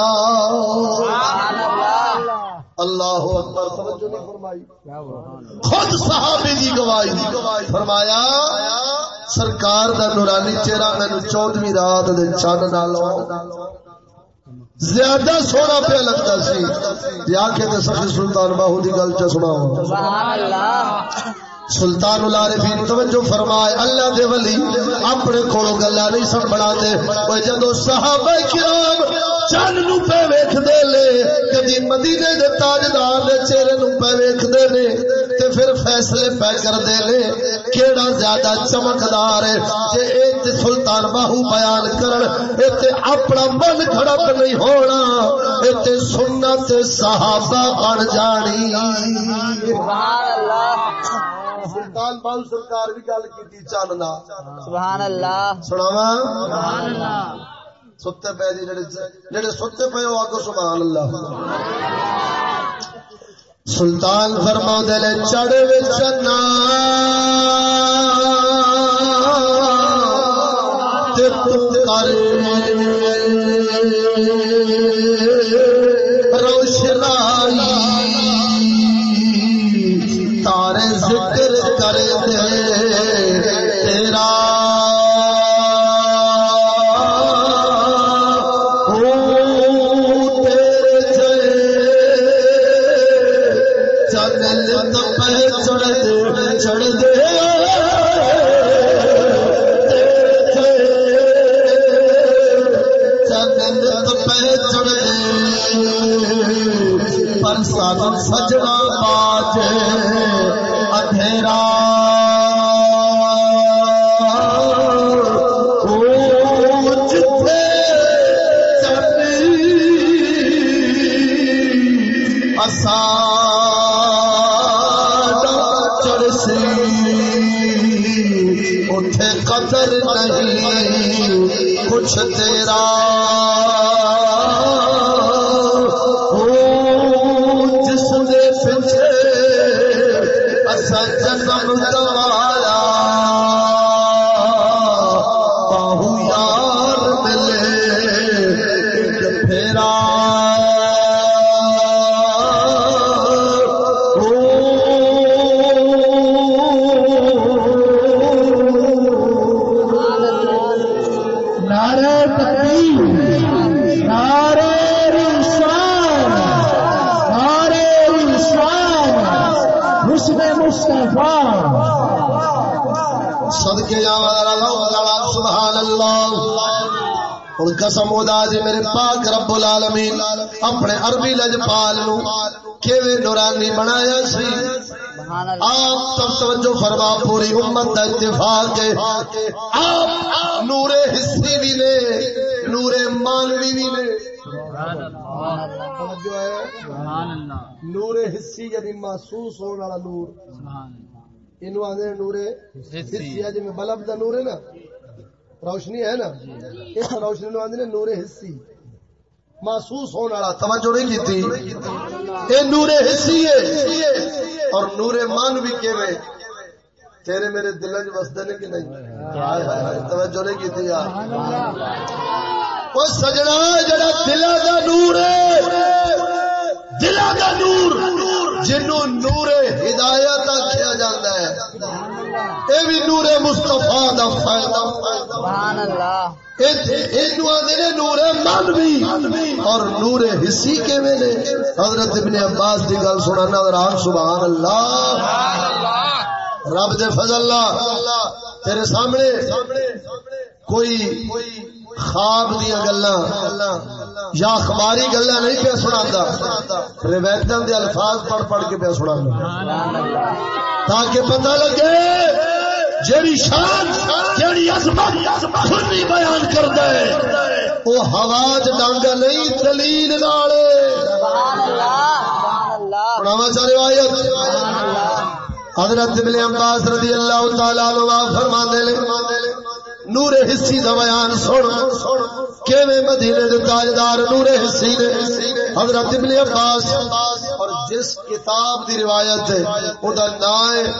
اللہ اکبر، توجہ نہیں فرمائی۔ خود صحابی دی گواہی فرمایا، سرکار دا نورانی چہرہ مینوں چودویں رات دے چن نال زیادہ سونا پہ لگتا سی۔ آ کے سخی سلطان باہو کی گل چ سلطان العارفین توجہ فرمائے، اللہ دے ولی اپنے کولو گلا نہیں سن بنا دے او جدو صحابہ کرام چن نو پہ ویکھ دے لے، کدی مدینے دے تاجدار دے چہرے نو پہ ویکھ دے لے، تے پھر فیصلے پہ کر دے لے، کیڑا زیادہ چمکدار ہے جے اے تے سلطان باہو بیان کرن اے تے اپنا من کھڑپ نہیں ہونا اے تے سنت صحابہ بن جانی۔ سبحان اللہ۔ سلطان باہو سرکار بھی گل کی چاننا۔ سبحان اللہ۔ سناوا ستے پے جی جڑے ستے پے ہو آگو سبحان اللہ۔ سلطان فرما دے چڑھ چنا۔ کر واسطے قسم ادا جی میرے پاک رب العالمین اپنے عربی لجپال نو کیویں نورانی بنایا سی۔ آپ سب توجہ فرما پوری امت کا اتفاق ہے۔ آپ نور حصی بھی نے نور مانوی بھی نے۔ نور حصی یعنی محسوس ہونے والا نور۔ انو آدھے نور حصی جی بلب دا نور ہے نا۔ روشنی ہے نا؟ اس روشنی نو آدھے نور حصی محسوس ہونے والا توجہ نہیں کی یہ نور حصی ہے۔ اور نور من بھی کیویں؟ تیرے میرے دل چ وستے نے کہ نہیں؟ توجہ نہیں کی وہ سجنا جڑا دلا دا نور ہے۔ دلا دا نور، جنوں نور ہدایت آخیا جاتا ہے۔ یہ بھی نور مستفا دا فائدہ۔ سبحان اللہ نور اور نور حصی کے حضرت ابن عباس کی گل سنا رام سبحان اللہ رب دے فضل اللہ تیرے سامنے کوئی خواب دیا گلا یا اخباری گلا نہیں پیا سنا روایتوں کے الفاظ پڑھ پڑھ کے پیا سنا تاکہ پتہ لگے جیڑی شان، جیڑی عظمت، سنی بیان کردا ہے وہ ہوا چ ڈانگا نہیں، دلیل نال۔ سبحان اللہ سبحان اللہ روایت۔ حضرت ابن عباس رضی اللہ تعالی عنہ فرماندے نے نور حسی دا بیان سن۔ کیویں مدینے دے تاجدار نور حسی نے؟ حضرت ابن عباس۔ اور جس کتاب دی روایت ہے، او دا نام ہے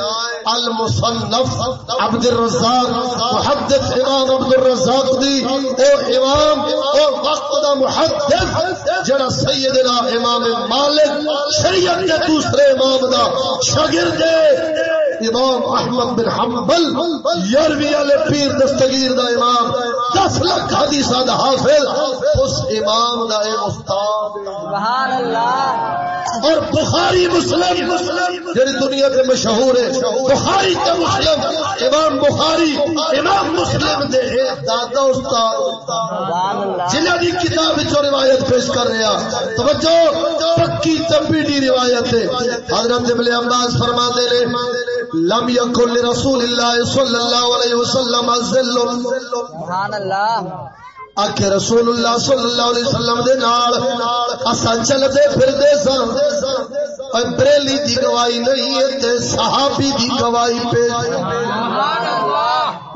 المصنف عبد الرزاق محدث امام عبد الرزاق دی۔ او امام، او وقت دا محدث، جڑا سیدنا امام مالک، شریعت دے دوسرے امام دا شاگرد ہے۔ امام احمد بن حنبل یارویں والے پیر دستگیر دا امام دس لاکھ حدیث دا حافظ اس امام دا اے استاد سبحان اللہ۔ اور بخاری مسلم جڑی دنیا کے مشہور ہے بخاری کا مسلم امام بخاری امام مسلم دے اے دادا استاد۔ سبحان اللہ۔ جنہ دی کتاب وچوں روایت پیش کر رہا توجہ پکی تبی دی روایت ہے۔ حضرت ابن عباس فرماتے نے لم يكن لرسول الله صلى الله عليه وسلم ذل. سبحان اللہ آخ رسول اللہ صلی اللہ علیہ وسلم دے نال اساں چلدے پھردے سن۔ اے بریلی دی گواہی نہیں ہے تے صحابی دی گواہی پیش سبحان اللہ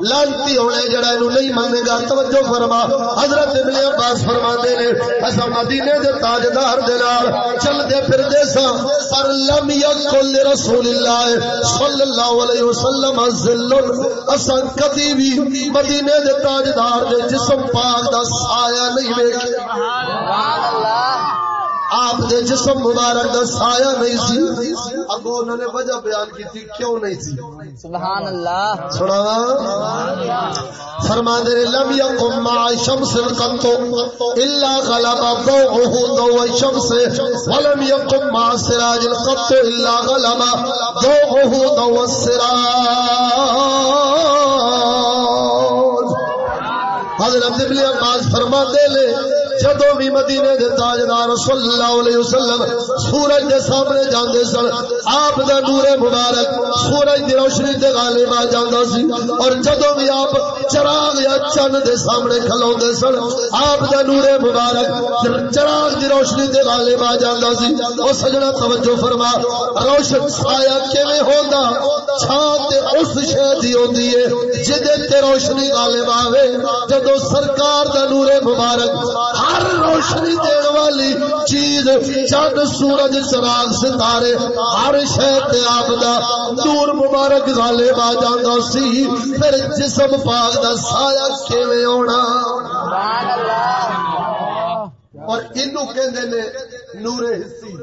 لانتی ہونے جڑا اینو نہیں مننے گا توجہ فرما۔ حضرت ابن عباس فرماندے نے، اساں مدینے دے تاجدار دے نال چلدے پھردے ساں، پر لم یکل رسول اللہ صلی اللہ علیہ وسلم ذل اساں کبھی بھی مدینے دے تاجدار دے جسم پاک دا سایہ نہیں ویکھیا۔ سبحان اللہ۔ آپ دے جسم مبارک دا سایہ نہیں سی۔ اگو انہوں نے وجہ بیان کی تھی کیوں نہیں سی؟ سبحان اللہ۔ سنا فرما دے لم یقم مع شمس القط الا غلب ضوءه ضوء الشمس ولم يقم مع سراج القط الا غلب ضوءه ضوء السراج۔ حضرت ابن عباس فرما دے لے جدو بھی مدینے دے تاجدار صلی اللہ علیہ وسلم سورج دے سامنے جاندے سن، آپ دا نور مبارک سورج دی روشنی تے غالب آ جاندا سی۔ اور جدو بھی آپ چراغ یا چن دے سامنے کھلوندے سن، آپ دا نور مبارک چراغ دی روشنی تے غالب آ جاندا سی۔ او سجنا توجہ فرما، روشن سایہ کیویں ہوندا؟ چھاں تے اس شے دی ہوندی ہے جدے تے روشنی غالب آوے جدو سرکار دا نور مبارک ہر روشنی دین والی چیز، چند سورج چراغ ستارے، ہر شہر آپ دا نور مبارک غالب آ جاندا سی، پھر جسم پاک دا سایہ کیویں ہونا؟ سبحان اللہ اور اینو کہندے نے نور حسی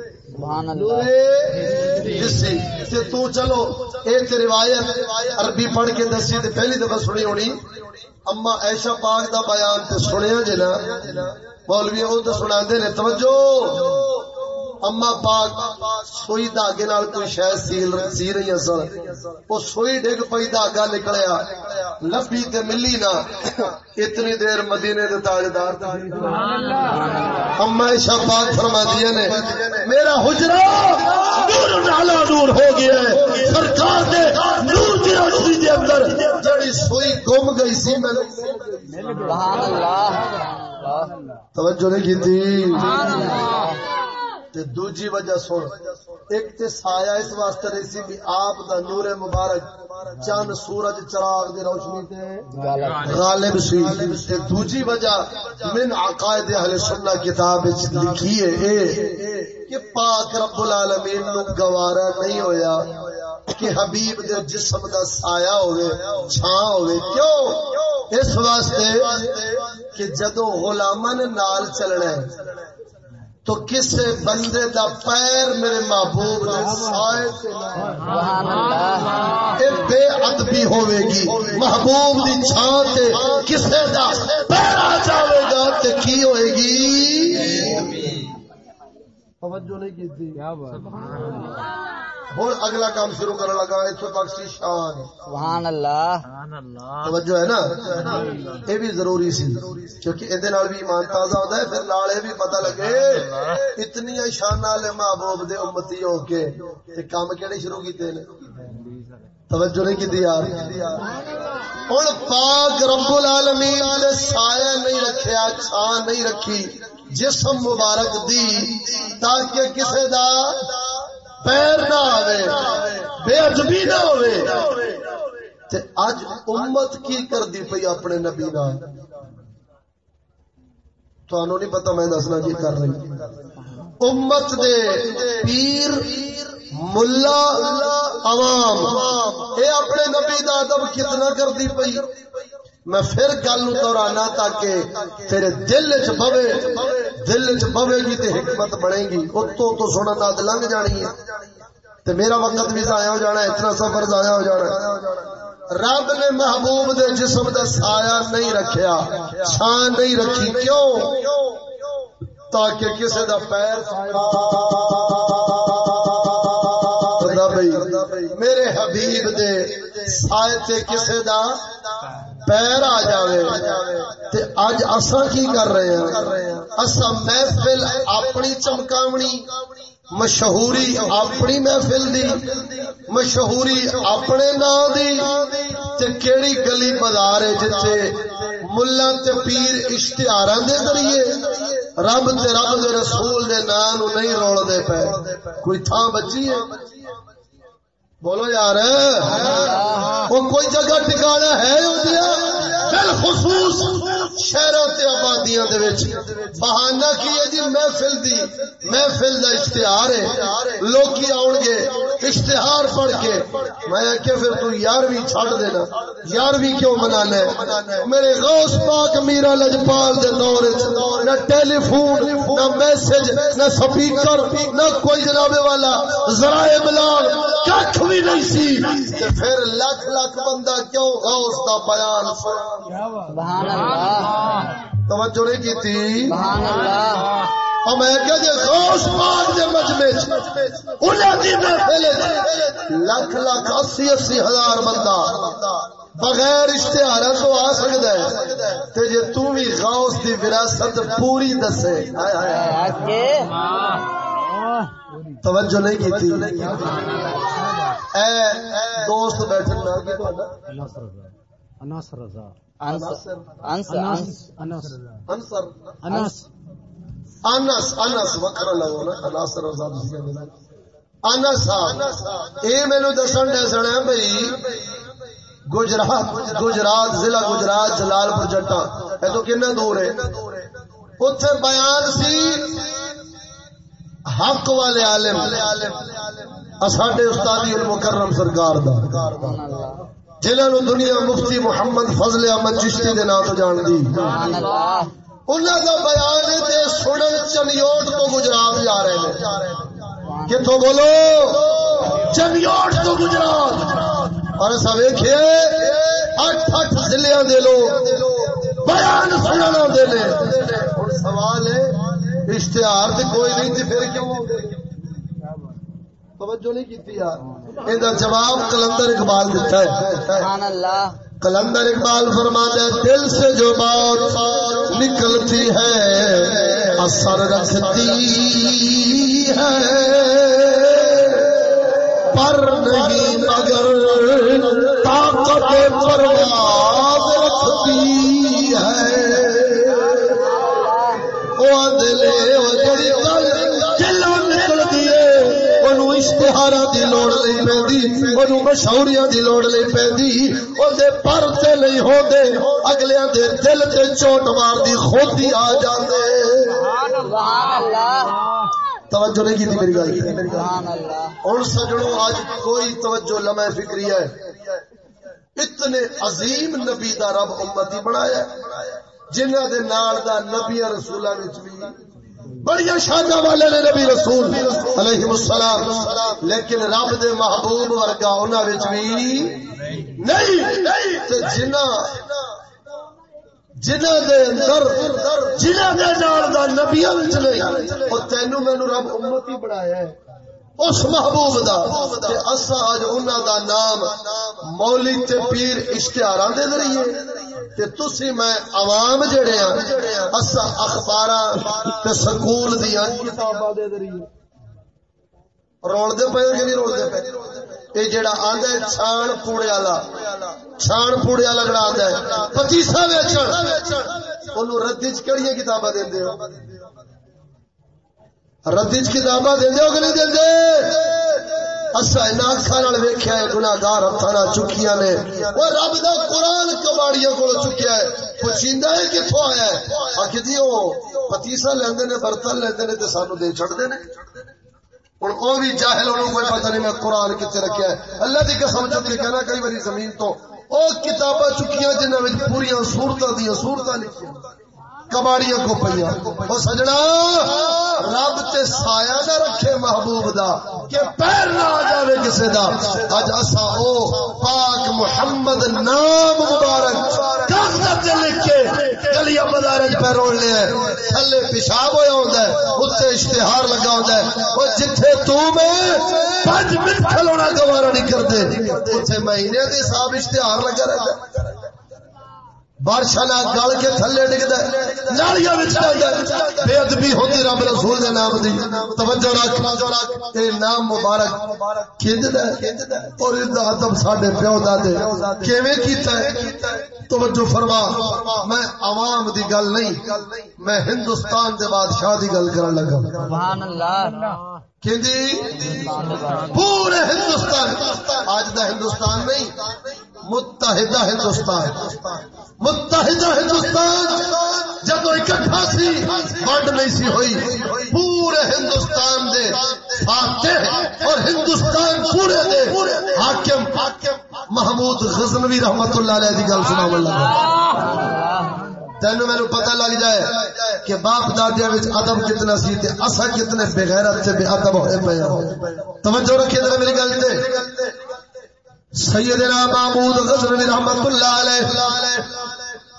تو چلو اے تے روایت عربی پڑھ کے دسی پہلی دفعہ سنی ہونی۔ اما عائشہ پاک دا بیان تے سنیا جے نا مولوی او تے سناندے نے، توجہ! اما پاک سوئی دھاگے نال کوئی شے سیل سی رہی سن۔ او سوئی ڈگ پئی، دھاگا نکلیا۔ لبی تے ملی نا۔ اتنی دیر مدینے دے تاجدار تے۔ اما عائشہ پاک فرماندی نے، میرا حجرہ نور نالا نور ہو گیا ہے۔ سرکار دے نور دی روشنی دے اندر جڑی سوئی گم گئی سی، میں سبحان اللہ۔ توجہ نہیں اللہ. تے دوجی وجہ سن ایک تے سایہ اس واسطے رہی سی بھی آپ دا نور مبارک چند سورج چراغ دی روشنی تے غالب سی۔ تے دوجی وجہ من عقائد اہل سنہ کتاب وچ لکھی ہے اے کہ پاک رب العالمین نو گوارا نہیں ہویا کہ حبیب دے جسم دا سایہ ہوئے چھاں ہوئے کیوں؟ اس واسطے کہ جدو غلامن نال چلنا ہے تو کسے بندے دا پیر میرے محبوب دے سائے تے نہ سبحان اللہ۔ اے بے ادبی ہوے گی محبوب دی چھاں تے کسے دا پیر آ جاوے گا تے کی ہوئے گی توجہ نہیں کی تھی۔ ہوں اگلا کام شروع کرنے لگا اتو بخشی شان سبحان اللہ۔ توجہ ہے نا؟ یہ بھی ضروری سی کیونکہ یہ بھی ایمان تازہ ہوتا ہے پھر نال یہ بھی پتہ لگے اتنی شان والے محبوب دے امتی ہو کے تے کام کہڑے شروع کیتے نے؟ توجہ نہیں کی یار۔ ہوں پاک رب العالمین نے سایہ نہیں رکھیا چھان نہیں رکھی جسم مبارک دی تاکہ کسے دا پیر نہ آوے، بے ادبی نہ ہوے تے اج امت کی کردی پئی اپنے نبی نال؟ تھانوں نہیں پتہ، میں دسنا کی کر رہی امت دے پیر، ملا، عوام، اے اپنے نبی دا ادب کتنا کردی پئی؟ میں پھر گل نو دہرانا تاکہ تیرے دل چ پوے دل چ پوے گی تے حکمت بنے گی۔ اتو تو سنن ناد لنگ جانی ہے۔ تے میرا وقت بھی ضائع ہو جانا ہے، اتنا سفر ضائع ہو جانا ہے۔ رب نے محبوب دے جسم دا سایہ نہیں رکھیا چھان نہیں رکھی۔ کیوں؟ تاکہ کسے دا پیر خدا میرے حبیب دے سائے تے کسے دا پیر آ جاوے تے اج اساں کی کر رہے ہیں؟ اساں محفل اپنی چمکاونی، مشہوری اپنی محفل دی، مشہوری اپنے نام دی، تے کیڑی گلی بازار ہے جتھے ملا تے پیر اشتہاراں دے ذریعے رب تے رب دے رسول دے نام نو نہیں رول دے پے۔ کوئی تھاں بچی ہے؟ بولو یار وہ کوئی جگہ ٹکانا ہے بالخصوص شہروں تے آبادیاں دے وچ۔ بہانہ کی ہے جی محفل دی۔ محفل دا اشتہار ہے۔ لوکی آن گے، اشتہار پڑھ کے۔ میں کہ پھر تو یارویں چھڑ دینا۔ یارویں کیوں منانا ہے؟ میرے غوث پاک میرا لجپال دے دور وچ نہ ٹیلی فون نہ میسج، نہ سپیکر، نہ کوئی جناب والا۔ ذرائع بلال کچھ بھی نہیں سی۔ تے پھر لاکھ لاکھ بندہ کیوں غوث دا بیان سنا سبحان اللہ۔ توجہ نہیں کی تھی سبحان اللہ۔ اور میں کہ جے غوث پاک دے مجمع چ انہاں دی محفل وچ لاکھ لاکھ اسی اسی ہزار بندہ بغیر اشتہار تو آ سکتا ہے۔ تے جے تو بھی غوث دی وراثت پوری دسے۔ ہائے ہائے توجہ نہیں کی تھی اے دوست انس انس انس انصر انس انس وکھرا لگو نا اناصر رضا دی گل انس اے مینوں دسن دے سنے بھئی گجرات گجرات ضلع گجرات جلال پور جٹا اے تو دور ہے اوتھے بیان سی حق والے عالم اساڈے المکرم سرکار دا سبحان دنیا مفتی محمد فضل احمد چشتی دے نام تو جان دی۔ سبحان اللہ انہاں دا بیان تے سنن چنیوٹ تو گجرات جا رہے ہیں۔ کتوں بولو؟ چنیوٹ تو گجرات۔ اور ایسا ویکھیے، اٹھ اٹھ ضلع دے لوگ بیان سننا دے لے ہن سوال ہے، اشتہار تے کوئی نہیں تے پھر کیوں؟ توجہ نہیں کیتی یار۔ ایندا جواب کلندر اقبال دیتا ہے۔ سبحان اللہ کلندر اقبال فرماتا ہے دل سے جو بات نکلتی ہے اثر رکھتی ہے۔ پر نہیں مگر طاقت پرواز رکھتی ہے۔ وہ دلے وہ جڑی اونوں اشتہاراں دی لوڑ نہیں پیندی، اونوں مشہوریاں دی لوڑ نہیں پیندی۔ او دے پر تے نہیں ہوندے اگلیاں دے دل تے چوٹ مار دی خود ہی آ جاندے۔ سبحان اللہ توجہ نہیں کی میری گل۔ سبحان اللہ اور سجڑوں آج کوئی توجہ لمحہ فکری ہے۔ اتنے عظیم نبی دا رب امتی بنایا جنہ دے نال دا نبی رسولاں وچ بھی۔ بڑی شانہ والے نے نبی رسول علیہ السلام، لیکن رب دے محبوب ورگا انہاں وچ بھی نہیں۔ تے جنہ جنہ دے اندر جنہ دے نال دا نبیاں وچ نہیں۔ او تینوں مینوں رب امتی بنایا ہے۔ اس محبوب دا تے اسا اج انہاں دا نام مولی تے پیر اشتہاراں دے ذریعے تے تسی میں عوام جڑے ہاں اسا اخباراں تے سکول دیاں۔ کتاباں دے ذریعے۔ رول دے پے کہ نہیں رول دے پے؟ اے جڑا آندا ہے چھان پوڑے والا۔ چھان پوڑے والا جڑا آندا ہے پتیسا ویچن۔ اونوں ردی چ کیڑیاں کتاباں دیندے ہو؟ ردی چ کتاباں دیندے ہو کہ نہیں ہے نے۔ رب دا کباڑیاں چکیا ہے۔ پوچھیندا ہے آیا ہے؟ جی پتیسا لیندے نے، برتن لیندے نے تے سانو دے چھڑدے نے۔ ہوں وہ بھی جاہل انہوں کوئی پتہ نہیں میں قرآن کتنے رکھا ہے۔ اللہ کی قسم چک کے کہنا کئی باری زمین تو۔ وہ کتاباں چکیاں جنہوں میں پوری سورتوں دیا سورتیں لکھیاں۔ کباڑیاں کو پہ وہ سجنا، رب تے سایہ نہ رکھے محبوب دا، کہ پیر نہ آ جاوے کسے دا۔ اج اسا او پاک محمد نام مبارک کاغذ تے لکھ کے گلیاں بازار پہ رول لے تھلے پیشاب ہویا ہوندا ہے اوتے اشتہار لگا ہوندا ہے۔ او جتھے تو میں پانچ منٹ کھلونا گوارا نہیں کردے اوتھے مہینے دے حساب اشتہار لگا رہتا ہے۔ بارشاہ نہ گل کے تھلے ڈگدا نالیاں وچ جاندا بے ادبی ہوندی رب رسول دے نام دی۔ توجہ رکھ۔ اے نام مبارک کھنجدا اور دا ادب ساڈے پیو کیویں کیتا ہے؟ توجہ فرما۔ میں عوام دی گل نہیں میں ہندوستان دے بادشاہ دی گل کرن لگا۔ سبحان اللہ کیندی؟ پورے ہندوستان۔ آج دا ہندوستان نہیں متحدہ ہندوستان۔ متحدہ ہندوستان، جب اکٹھا سی ونڈ نہیں سی ہوئی۔ پورے ہندوستان دے فاتح اور ہندوستان پورے دے حاکم محمود غزنوی رحمت اللہ علیہ دی گل سنا لگا تینو میرے پتہ لگ جائے کہ باپ دادیا ادب کتنا سی تے اصا کتنے بغیرت سے بے ادب ہوئے پے توجہ رکھیے ذرا میری گل تے۔ سیدنا محمود غزنوی رحمت اللہ علیہ۔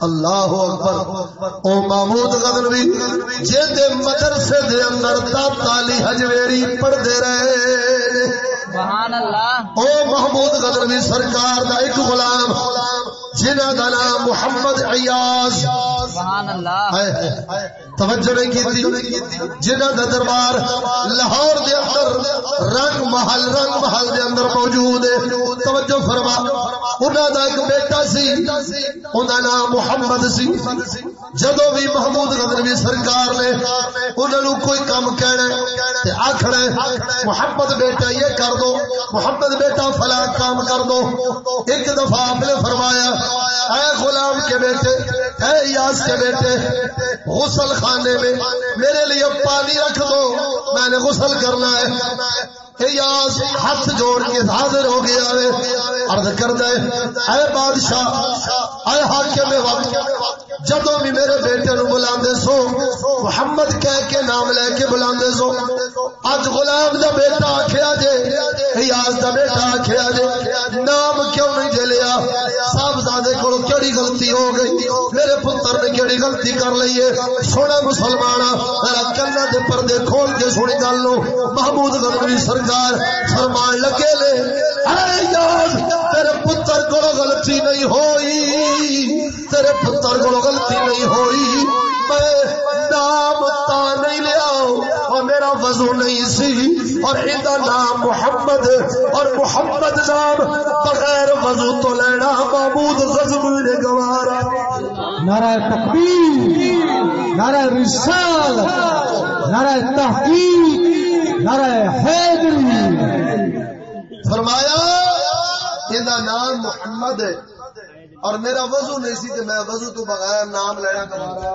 اللہ اکبر۔ او محمود غزنوی جے دے مدرسے دے اندر تا تالی حجویری پڑھ دے رہے۔ سبحان اللہ۔ او محمود غزنوی سرکار دا ایک غلام جنہ دا نام محمد عیاض۔ سبحان اللہ۔ توجہ نہیں کی جنہ دا دربار لاہور دے اندر، رنگ محل رنگ محل دے اندر موجود ہے۔ توجہ فرما۔ انہاں دا ایک بیٹا سی، انہاں نام محمد سی۔ جدو بھی محمود غزنوی سرکار نے انہاں نو کوئی کام کہنا تے آکھنا محمد بیٹا یہ کر دو، محمد بیٹا فلاں کام کر دو۔ ایک دفعہ آپ نے فرمایا، اے غلام کے بیٹے، اے یاس کے بیٹے، غسل خان خانے میں میرے لیے پانی رکھ دو میں نے غسل کرنا ہے۔ یاس، ہاتھ جوڑ کے حاضر ہو گیا ہے۔ عرض کر دے اے بادشاہ، اے حاکم وقت جدو بھی میرے بیٹے نو بلا سو، محمد کہہ کے نام لے کے بلا سو۔ اج غلام دا بیٹا آخیا جے ریاض دا بیٹا آخیا جے۔ نام کیوں نہیں جے لیا؟ صاحب کو کیڑی غلطی ہو گئی؟ میرے پتر نے کیڑی غلطی کر لی ہے؟ سونا مسلمان میرا کنا دے پردے کھول کے سنی گل لو محمود غزنوی سرکار فرمان لگے لے۔ اے تیرے پتر کو غلطی نہیں ہوئی۔ تیرے پتر کو غلطی نہیں ہوئی۔ میں نام تا نہیں لیا اور میرا وضو نہیں سی۔ اور ادا نام محمد اور محمد نام بغیر وضو تو لینا محمود غزم نے گوارا نعرہ تکبیر، نعرہ رسال، نعرہ تحقیق، نعرہ حیدری۔ فرمایا یہ نام محمد ہے اور میرا وضو نہیں سی کہ میں وضو تو بغیر نام لینا گوارا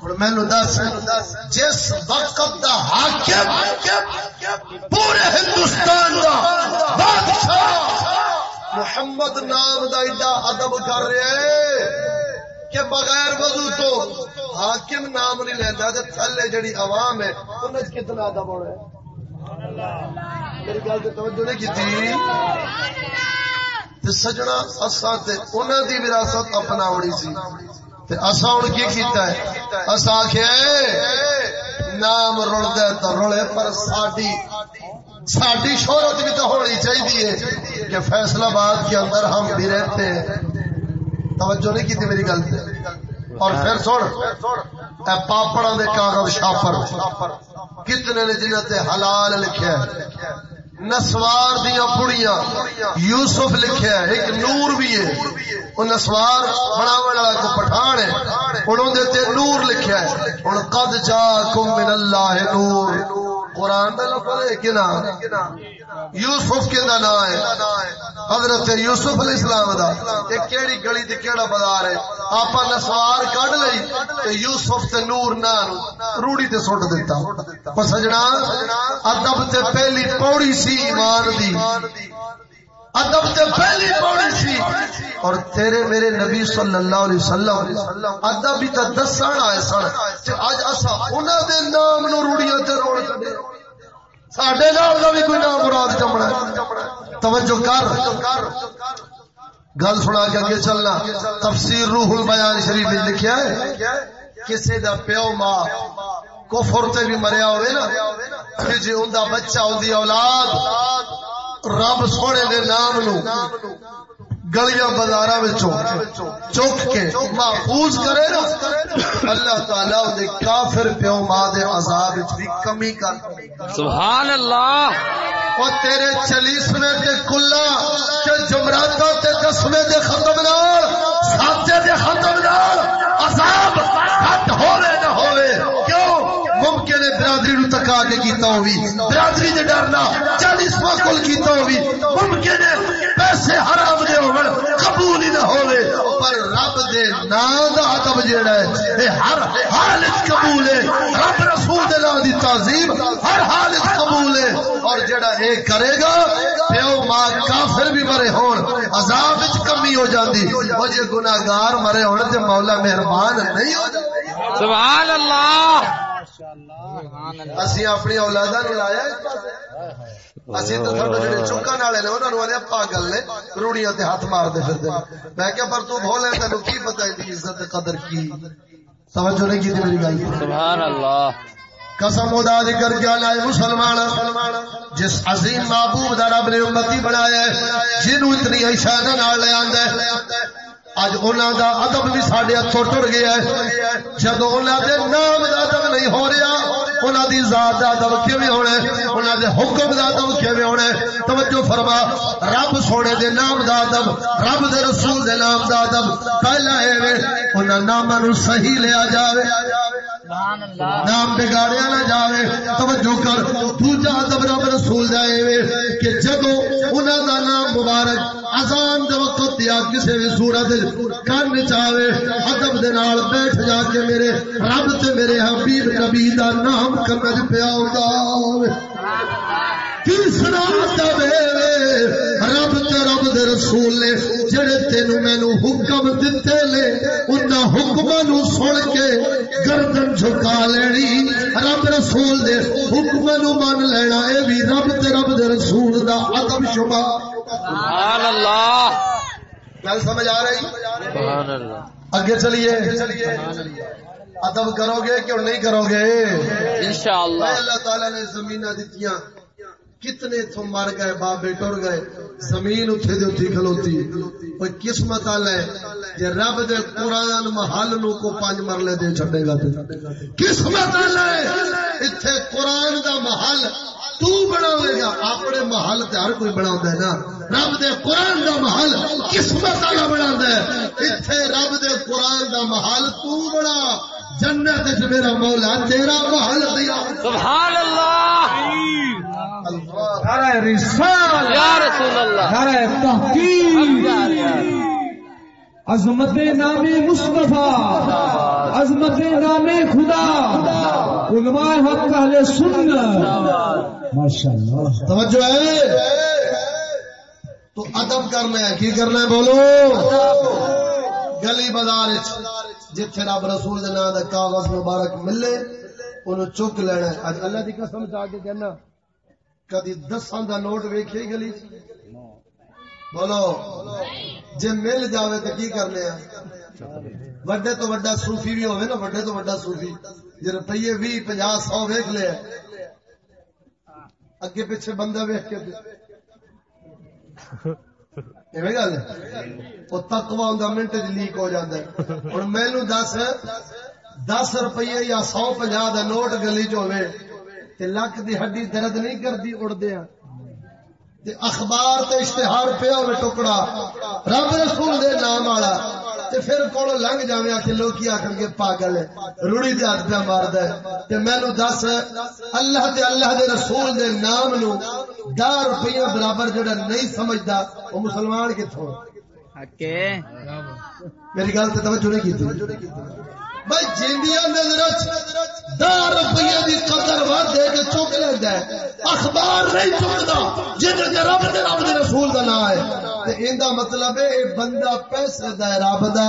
اور مینو دس، جس وقت دا حاکم پورے ہندوستان دا بادشاہ محمد نام دا ایڈا ادب کر رہے کہ بغیر وضو تو حاکم نام نہیں لینا تے تھلے جڑی عوام ہے، انہاں کتنا ادب ہونا ہے۔ میری گل تے توجہ نہیں کیتی؟ تے سجنا اساں تے انہاں دی وراثت اپناونی سی۔ تے اساں ہن کی کیتا ہے؟ اساں آکھیا نام رلدا تو رلے پر ساڈی ساڈی شہرت بھی تو ہونی چاہیے کہ فیصلہ آباد کے اندر ہم بھی رہتے ہیں۔ توجہ نہیں کی میری گل اور پھر سن، اے پاپڑا دے کاغذ شاپر، کتنے نے جنہوں تے حلال لکھیا ہے؟ نسوار دیا پڑیاں۔ یوسف لکھیا ہے، ایک نور بھی ہے۔ وہ نسوار بناو والا کو پٹھان ہے۔ انہوں نے تے نور لکھیا ہے۔ ہن قد جاکم من اللہ نور۔ قرآن دا لفظ ہے کہ نا یوسف کے دا نام ہے؟ حضرت یوسف علیہ السلام دا۔ ایک کیڑی گلی تے کیڑا بازار ہے؟ آپا نسوار کڈ لئی تے یوسف تے نور نا روڑی تے سٹ دیتا او سجنا، ادب تے پہلی پوڑی سی ایمان دی۔ ادب تے پہلی پوڑی سی۔ اور تیرے میرے نبی صلی اللہ علیہ وسلم ادب بھی تے دسن آئے سن۔ تے اج اسا انہاں دے نام نو روڑیاں تے روڑ چھڈے ساڈے نال دا بھی کوئی نام مراد جمنا توجہ کر گل سنا کے اگے چلنا تفسیر روح البیان شریف میں لکھیا ہے کسے دا پیو ماں کفر تے بھی مریا ہوئے نا کہ جی اوندا بچہ اوندی اولاد رب سونے دے نام نو گلیاں بازار چک کے محفوظ کرے نا۔ اللہ تعالی دے کافر پیو ماں دے عذاب بھی کمی کر۔ سبحان اللہ او تیرے چلیسویں تے کلا تے جمراتاں تے دسویں دے ختم نال ساتے دے ختم نال عذاب گھٹ ہوے نہ ہوے کیوں ممکن برادری نو تکا کے کیتا ہووی برادری دے ڈرنا چالیسواں کل کیتا ہووی ممکن ہے پیسے حرام دے ہون، قبول ہی نہ ہوے پر رب دے نام دا ادب جیڑا ہے، اے ہر حالت قبول ہے۔ رب رسول دے نام دی تعظیم ہر حالت قبول ہے۔ اور جیڑا اے کرے گا، پیو ماں کافر بھی مرے ہون، عذاب وچ کمی ہو جاندی۔ او جے گناہگار مرے ہون تے مولا مہربان نہیں ہو جاندے سبحان اللہ! اسی اپنی اولاداں نو لایا اسی تو تھوڑے جڑے چوکاں والے نے انہاں نو آنے پاگل نے روڑیاں تے ہاتھ مار دے پھردے میں کہ پر تو بھولے تینو کی پتہ ہے عزت قدر کی؟ توجہ نہیں کی میری گل سبحان اللہ۔ قسم خدا دی کر کے لائے مسلمان۔ جس عظیم محبوب دا رب نے امتی بنایا ہے جنوں اتنی اشارہ نال لے آندا ہے اج انہاں دا ادب بھی ساڈے ہتھوں ٹر گیا ہے۔ جدوں انہاں دے نام دا ادب نہیں ہو رہا، انہاں دی ذات دا ادب کیویں ہونا ہے؟ انہاں دے حکم دا ادب کیویں ہونا ہے؟ توجہ فرما، رب سونے دے نام دا ادب، رب دے رسول دے نام دا ادب، پہلا اے وے انہاں ناماں نو صحیح لیا جاوے۔ نام بگاڑیا نہ جاوے توجہ کر۔ دوجا ادب رب رسول دا اے وے کہ جدوں انہاں دا نام مبارک اذان دے وقت یا کسی بھی صورت کن چاہے ادب دے نال بیٹھ جا کے میرے رب تے میرے حبیب نبی دا نام کنج پیا تیسرا ادب رب تے رب دے رسول نے جڑے تینو مینو حکم دتے لے انہاں حکماں نو سن کے گردن جھکا لینی۔ رب رسول دے حکماں نو من لینا اے رب تے رب دے رسول دا ادب شمار سبحان اللہ۔ گل سمجھ آ رہی؟ سبحان اللہ۔ اگے چلیے۔ ادب کرو گے کہ نہیں کرو گے؟ انشاءاللہ۔ اللہ تعالی نے زمین دتیاں۔ کتنے تھو مر گئے بابے ٹر گئے زمین اتھے دے اتھی کھلوتی۔ کوئی قسمت والے جے رب دے قرآن محل نو کو پانچ مرلے دے چھڈے گا تے۔ قسمت والے ایتھے قرآن دا محل تو بناوے گا۔ اپنے محل تے ہر کوئی بناوندا ہے نا۔ رب دے قرآن دا محل قسمت والا بناوندا ہے ایتھے رب دے قرآن دا محل تو بنا۔ جنت وچ میرا مولا تیرا محل دیا۔ سبحان اللہ! اللہ نعرہ رسال یا رسول اللہ. نعرہ تحقیق. عظمت نام مصطفیٰ. عظمت نام خدا. علماء حق اہل سنت. ماشاءاللہ. توجہ ہے؟ تو ادب کرنا ہے کی کرنا ہے بولو؟ گلی بازار جتھے رب رسول دے نام دا کاغذ مبارک ملے انہوں چک لینا ہے۔ اللہ دی قسم چاہ کے کہنا کدی دساں دا نوٹ ویکھے گلی بولو، جے مل جاوے تو کی کرنے ہیں؟ وڈے تو وڈا صوفی بھی ہوئے نا، وڈے تو وڈا صوفی۔ جے روپیے بھی پنجا سو ویک لے۔ اگے پیچھے بندہ ویک کے ایویں گل وہ تقوا منٹ چ لیک ہو جاتا ہے۔ دس روپیے یا سو پنجا دا نوٹ گلی چ ہوے تے لک دی ہڈی درد نہیں کرتی اڑدے تے اخبار تے اشتہار پیا ہوے ٹکڑا۔ رب رسول دے نام والا۔ تے پھر کول لنگ جاویں کہ لوگ کی آکھن گے پاگل ہے روڑی دے ہاتھ پہ ماردا ہے۔ تے مینوں دس اللہ تے اللہ دے رسول دے نام نو 10 روپیہ برابر جڑا نہیں سمجھدا وہ مسلمان کتھوں اوکے میری گل تے توجہ نہیں کیتی بھائی جیندیاں نظر دار روپیے دی قدر دے کے چک لیندا ہے۔ اخبار نہیں جن دے رب دے رب دے رسول دا نام ہے۔ ایندا مطلب ہے اے بندہ پیسے دا رب دا۔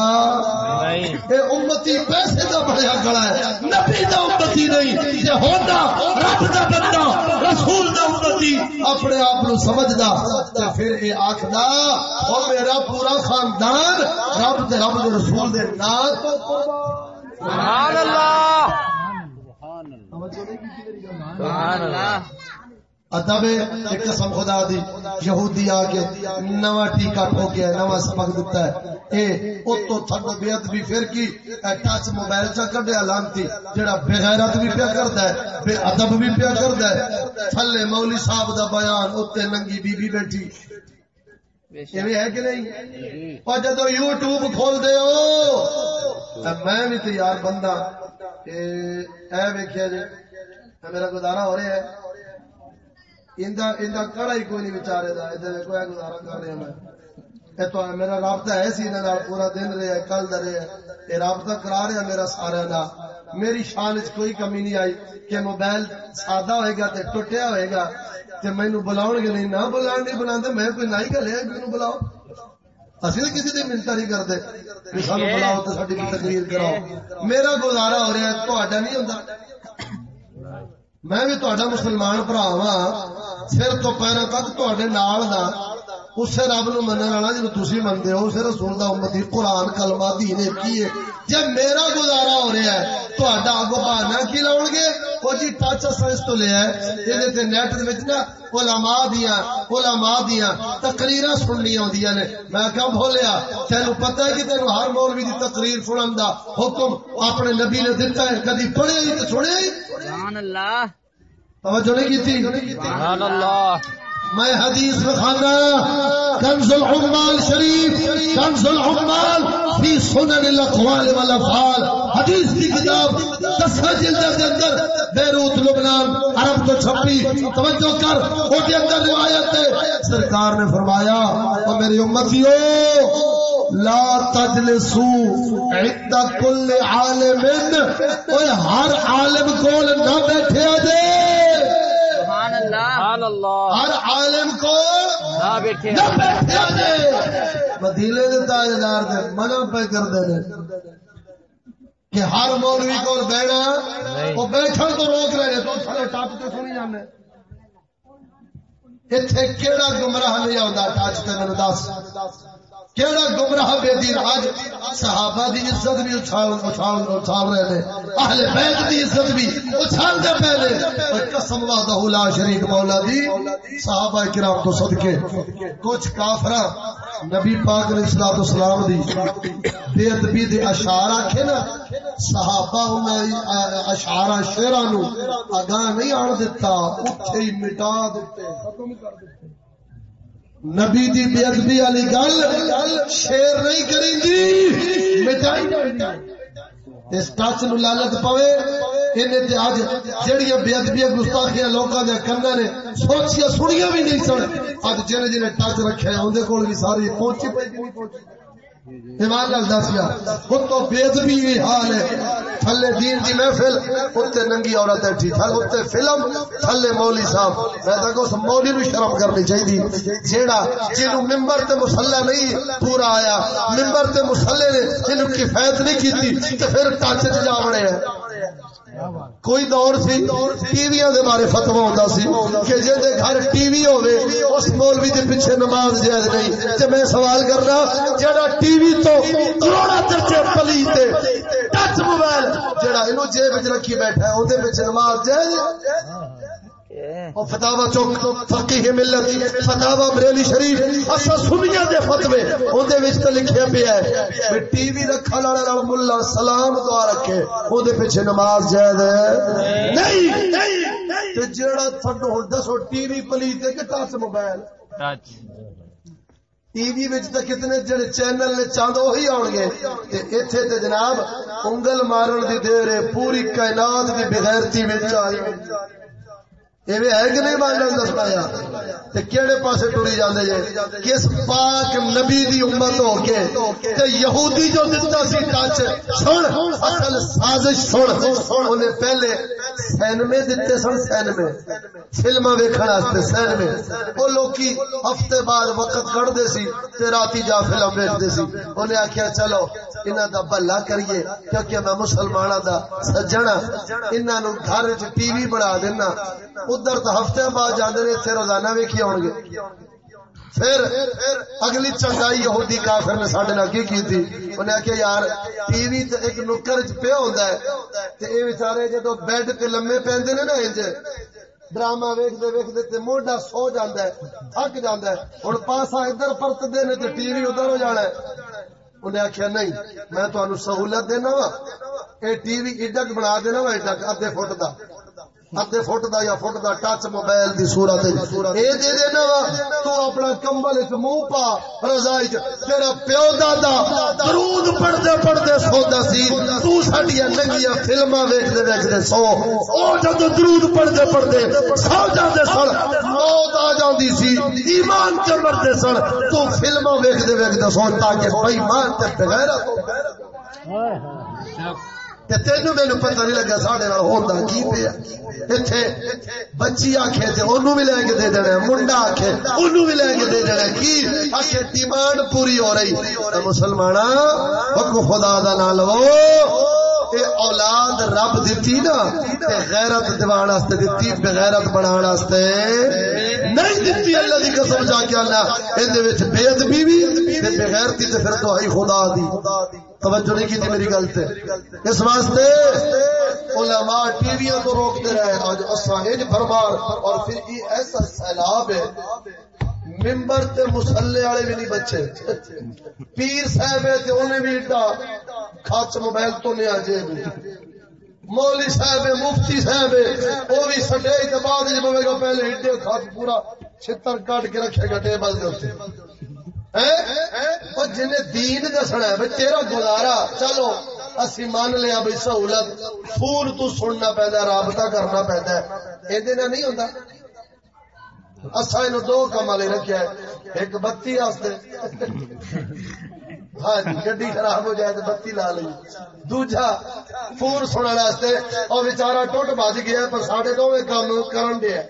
اے امتی پیسے دا گلا ہے۔ نبی دا امتی نہیں ہوندا رب دا بندہ رسول دا امتی اپنے آپ نو سمجھدا تے پھر اے آکھدا او میرا پورا خاندان رب تے رب دے رسول دے نام۔ تو قربان سبحان اللہ! سبحان اللہ! ادب ایک قسم خدا دی، یہودی آ کے نواں ٹیکا ٹھوکیا نواں سبق دیتا ہے۔ اے او تو تھڈ بیعت بھی پھر کی، اے ٹچ موبائل چا کڈیا لانتی، جڑا بے غیرت بھی پیا کردا ہے، بے ادب بھی پیا کردا ہے۔ تھلے مولوی صاحب دا بیان اوتے ننگی بی بی بیٹھی۔ ہے کہ نہیں؟ اور جدو یوٹیوب کھول دے ہو میں بھی تو یار بندہ کہ اے ویکھیا جی میرا گزارا ہو رہا ہے۔ اندا کڑا ہی کوئی نہیں بیچارے دا ادھر کوئی گزارا کر رہا میں۔ اے تو میرا رابطہ ہے سی انہاں نال پورا دن رہا ہے کل دا رہا اے رابطہ کرا رہا میرا سارا دا۔ میری شان وچ کوئی کمی نہیں آئی کہ موبائل سادہ ہوئے گا تے ٹوٹیا ہوئے گا۔ تے مینو بلاؤ گے نہیں نہ بلان نہیں بلا میں کوئی نہ ہی گلے مینو بلاؤ؟ تو کسی کی منتا نہیں کرتے کہ سانو بلاؤ تو ساری تقریر کراؤ۔ میرا گزارا ہو رہا ہے نہیں ہوتا میں بھی تا مسلمان برا ہاں سر تو پیروں تک تے نال دا اسے رب نو من والا جی تھی منگے ہو اسے رسول دا امتی قرآن کلمہ دین کی ہے جب میرا گزارا ہو رہا ہے تو اگو بہانا کی لاؤ گے وہ جی ٹچ سائنس تو لیا ہے یہ نیٹ نا علماء دیا علماء دیا تقریر سننی آدی نے میں کیا بولیا تین پتا ہے کہ تین ہر مولوی کی تقریر سنن دا حکم اپنے نبی نے دتا ہے کدی پڑھے ہی تو سنے سبحان اللہ توجہ نہیں کی سبحان اللہ میں حدیث بخانا کنز العمال شریف، کنز العمال فی سنن الاقوال والافعال۔ حدیث کی کتاب دسواں جلد کے اندر بیروت، لبنان، عرب تو چھپی۔ توجہ کر او کے اندر روایت ہے۔ سرکار نے فرمایا، او میری امتیو، لا تجلسو عند کل عالم اوے ہر عالم کول نہ بیٹھے جے اللہ سبحان اللہ. ہر عالم کو نہ بیٹھے مدینے دے تاجدار دے منع پہ کر دے کہ ہر مولوی کو بیٹھنا وہ بیٹھن تو روک رہے تو تھلے ٹپ تے سنی جانے. ایتھے کیڑا گمراہ نہیں آوندا ٹچ تے مینوں دس۔ کیڑا گمراہ بے دین؟ اج صحابہ دی عزت بھی اچھال اچھال اچھال رہے نے اہل بیت دی عزت بھی اچھال دے پہلے۔ اور قسم وحدہ لا شریک مولا دی۔ صحابہ کرام تو صدقے۔ کچھ کافراں نبی پاک علیہ الصلوۃ والسلام دی بے ادبی دے اشعار آکھے نا، صحابہ انہاں اشعار شعراں نو اگاں نہیں آن دیتا اوتھے ہی مٹا دتے ختم کر دتے۔ نبی دی بے ادبی والی گل شیر نہیں کریں گی، مٹائی اس ٹچ نو لالت پوے انہیں تے اج جڑیاں بے گستاخیاں لوکاں دے نے سوچیا سنیاں بھی نہیں سن۔ اج جنے جنے ٹچ رکھیا اندر کول بھی ساری پہنچی پئی۔ پہنچی ایمان نال دس یار بےدبی بھی حال ہے۔ تھلے دین دی محفل اتنے ننگی عورت بیٹھی اتنے فلم، تھلے مولی صاحب۔ میں تو کہ مولی نو شرم کرنی چاہیے جیڑا جنو ممبر تے مسلح نہیں پورا آیا ممبر تے مسلح نے جنوب کفایت نہیں کی پھر ٹچ جا بڑے ہیں۔ کوئی دور سی ٹی وی دے بارے فتوا ہوتا سی کہ جے دے گھر ٹی وی ہوے اس مولوی دے پیچھے نماز جائز نہیں۔ تے میں سوال کرنا جڑا ٹی وی تو کروڑا درجے پلی تے ٹچ موبائل جڑا اینو جیب وچ رکھی بیٹھا ہے، اودے وچ نماز جائز اور فتاوا چوک فقیہ ملت فتاوا بریلی شریف اسا سنیاں دے فتوی اون دے وچ تے لکھیا پیا ہے کہ ٹی وی رکھن والا نال مولا سلام دعا رکھے اون دے پیچھے نماز جائز ہے؟ نہیں! تے جیڑا تھڈو دسو ٹی وی پلیت تے کہ touch mobile? Touch TV وچ تے کتنے جڑے چینل نے چاند وہی آن گے تے ایتھے تے جناب انگل مارن دی دیر ہے پوری کائنات دی بغیرتی وچ آئی۔ ایویں ہے کہ نہیں مان دس پایا تے کیڑے پاسے ٹری جاندے جے؟ کس پاک نبی دی امت ہو کے تے یہودی جو دتا سی ٹچ سن، اصل سازش سن، اونے پہلے سینمے دتے سن، سینمے۔ فلماں ویکھن واسطے سینمے۔ او لوکی ہفتے بعد وقت کڈ دے سی تے راتی جا فلم ویکھدے سی۔ اونے آکھیا، چلو انہاں دا بھلا کریے، کیونکہ میں مسلماناں دا سجنا، انہاں نو گھر وچ ٹی وی بنا دینا۔ ادھر تو ہفتے بعد جانے نے اتنے روزانہ ویکھی آؤ گے پھر اگلی چنگائی یہودی کافر نے سڈے نال کی کی انہیں آخیا یار، ٹی وی تے ایک نکر چ پیا ہوتا ہے، تے اے بیچارے جدو بیڈ تے لمے پیندے نے نا انج، ڈرامہ ویکھدے ویکھدے تے موڈا سو جاندا ہے، تھک جاندا ہے۔ ہن پاسا ادھر پرتدے نے تے ٹی وی ادھر ہو جانا ہے۔ انہیں آخیا نہیں، میں تمہیں سہولت دینا وا۔ اے ٹی وی ایڈک بنا دینا وا، ایڈک ادھے فٹ دا۔ ادھے فٹ دا یا فٹ دا ٹچ موبائل دی صورت اے دے دینا وا تو اپنا کمبل وچ منہ پا رضائی تیرا پیو دادا درود پڑھدے پڑھدے سوندا سی تو ساڈیاں ننگیاں فلماں ویکھدے ویکھدے سو او جدوں درود پڑھدے پڑھدے سو جاندے سن موت آ جاندی سی ایمان تے مردے سن تو فلماں ویکھدے ویکھدے سو تاکہ بھائی مان تے بغیرت ہو ہائے ہائے تین میرے پتہ نہیں لگا سڈے ہوتا کی پیا۔ بچی آخے انہوں بھی لے کے دے دینا منڈا بھی لے کے دے دینا کی؟ ڈیمانڈ پوری ہو رہی۔ خدا دا نہ لو اے اولاد رب دیتی نا، تے غیرت دیوان واسطے دیتی بغیرت بنان واسطے نہیں دیتی اللہ دی قسم جا کے اللہ این دے وچ بے ادبی بھی تے بغیرتی تے پھر تو ہی خدا دی۔ توجہ نہیں کی میری گل تے۔ اس واسطے علماء ٹی وی تو روکتے رہے۔ آج اساں اج فرمار اور پھر یہ ایسا سیلاب ہے، ممبر تے مسلے والے بھی نہیں بچے۔ پیر صاحب ہے تے انہیں بھی اڈا کھچ موبائل تو نہیں آجے مولی صاحب ہے، مفتی صاحب ہے، وہ بھی سٹے تے بعد جب ہوے گا پہلے اڈے کھچ پورا چھتر کاٹ کے رکھے گا ٹیبل دے اوتے جن دین دسنا ہے تیرا گزارا، چلو، اسی مان لیا بھائی سہولت فون تو سننا پہنتا رابطہ کرنا پہنتا ہے۔ یہ نہیں ہوتا اصا یہ دو کام والے رکھا ایک بتی ہاں جی گی خراب ہو جائے تو بتی لا لی۔ دوجا، فون سننے اور بچارا ٹوٹ بج گیا پر سڈے دونوں کام کرن دیا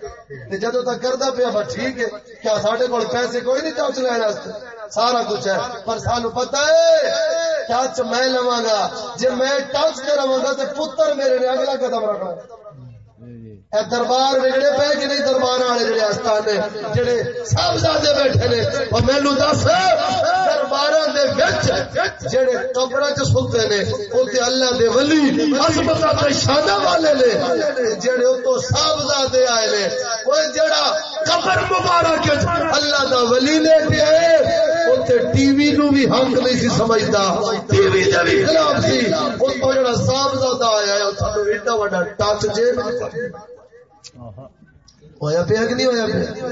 جدو تک کرتا پیا بس ٹھیک ہے، کیا سڈے کو پیسے کوئی نہیں ٹچ لینا سارا کچھ ہے۔ پر سانو پتا ہے ٹچ میں لوا گا؟ جی میں ٹچ کرا گا تو پتر میرے نے اگلا قدم رکھنا دربار وگڑے پے کہ نہیں دربار والے جڑے آستان نے جڑے سب زیادہ بیٹھے نے اور مینو دس دربار جڑے قبر چ سلتے نے وہ اللہ دے ولی عظمت شانہ والے نے جڑے اتو سب زیادہ آئے نے۔ وہ جڑا قبر مبارک اللہ دا ولی لے کے اتنے ٹی وی نو بھی حق نہیں سی سمجھتا ٹی وی دے بھی خلاف سی اتو جڑا صاحب زیادہ آیا ہے وہ ایڈا وڈا ٹچ جیب ہویا پیا کہ نہیں ہویا پیا؟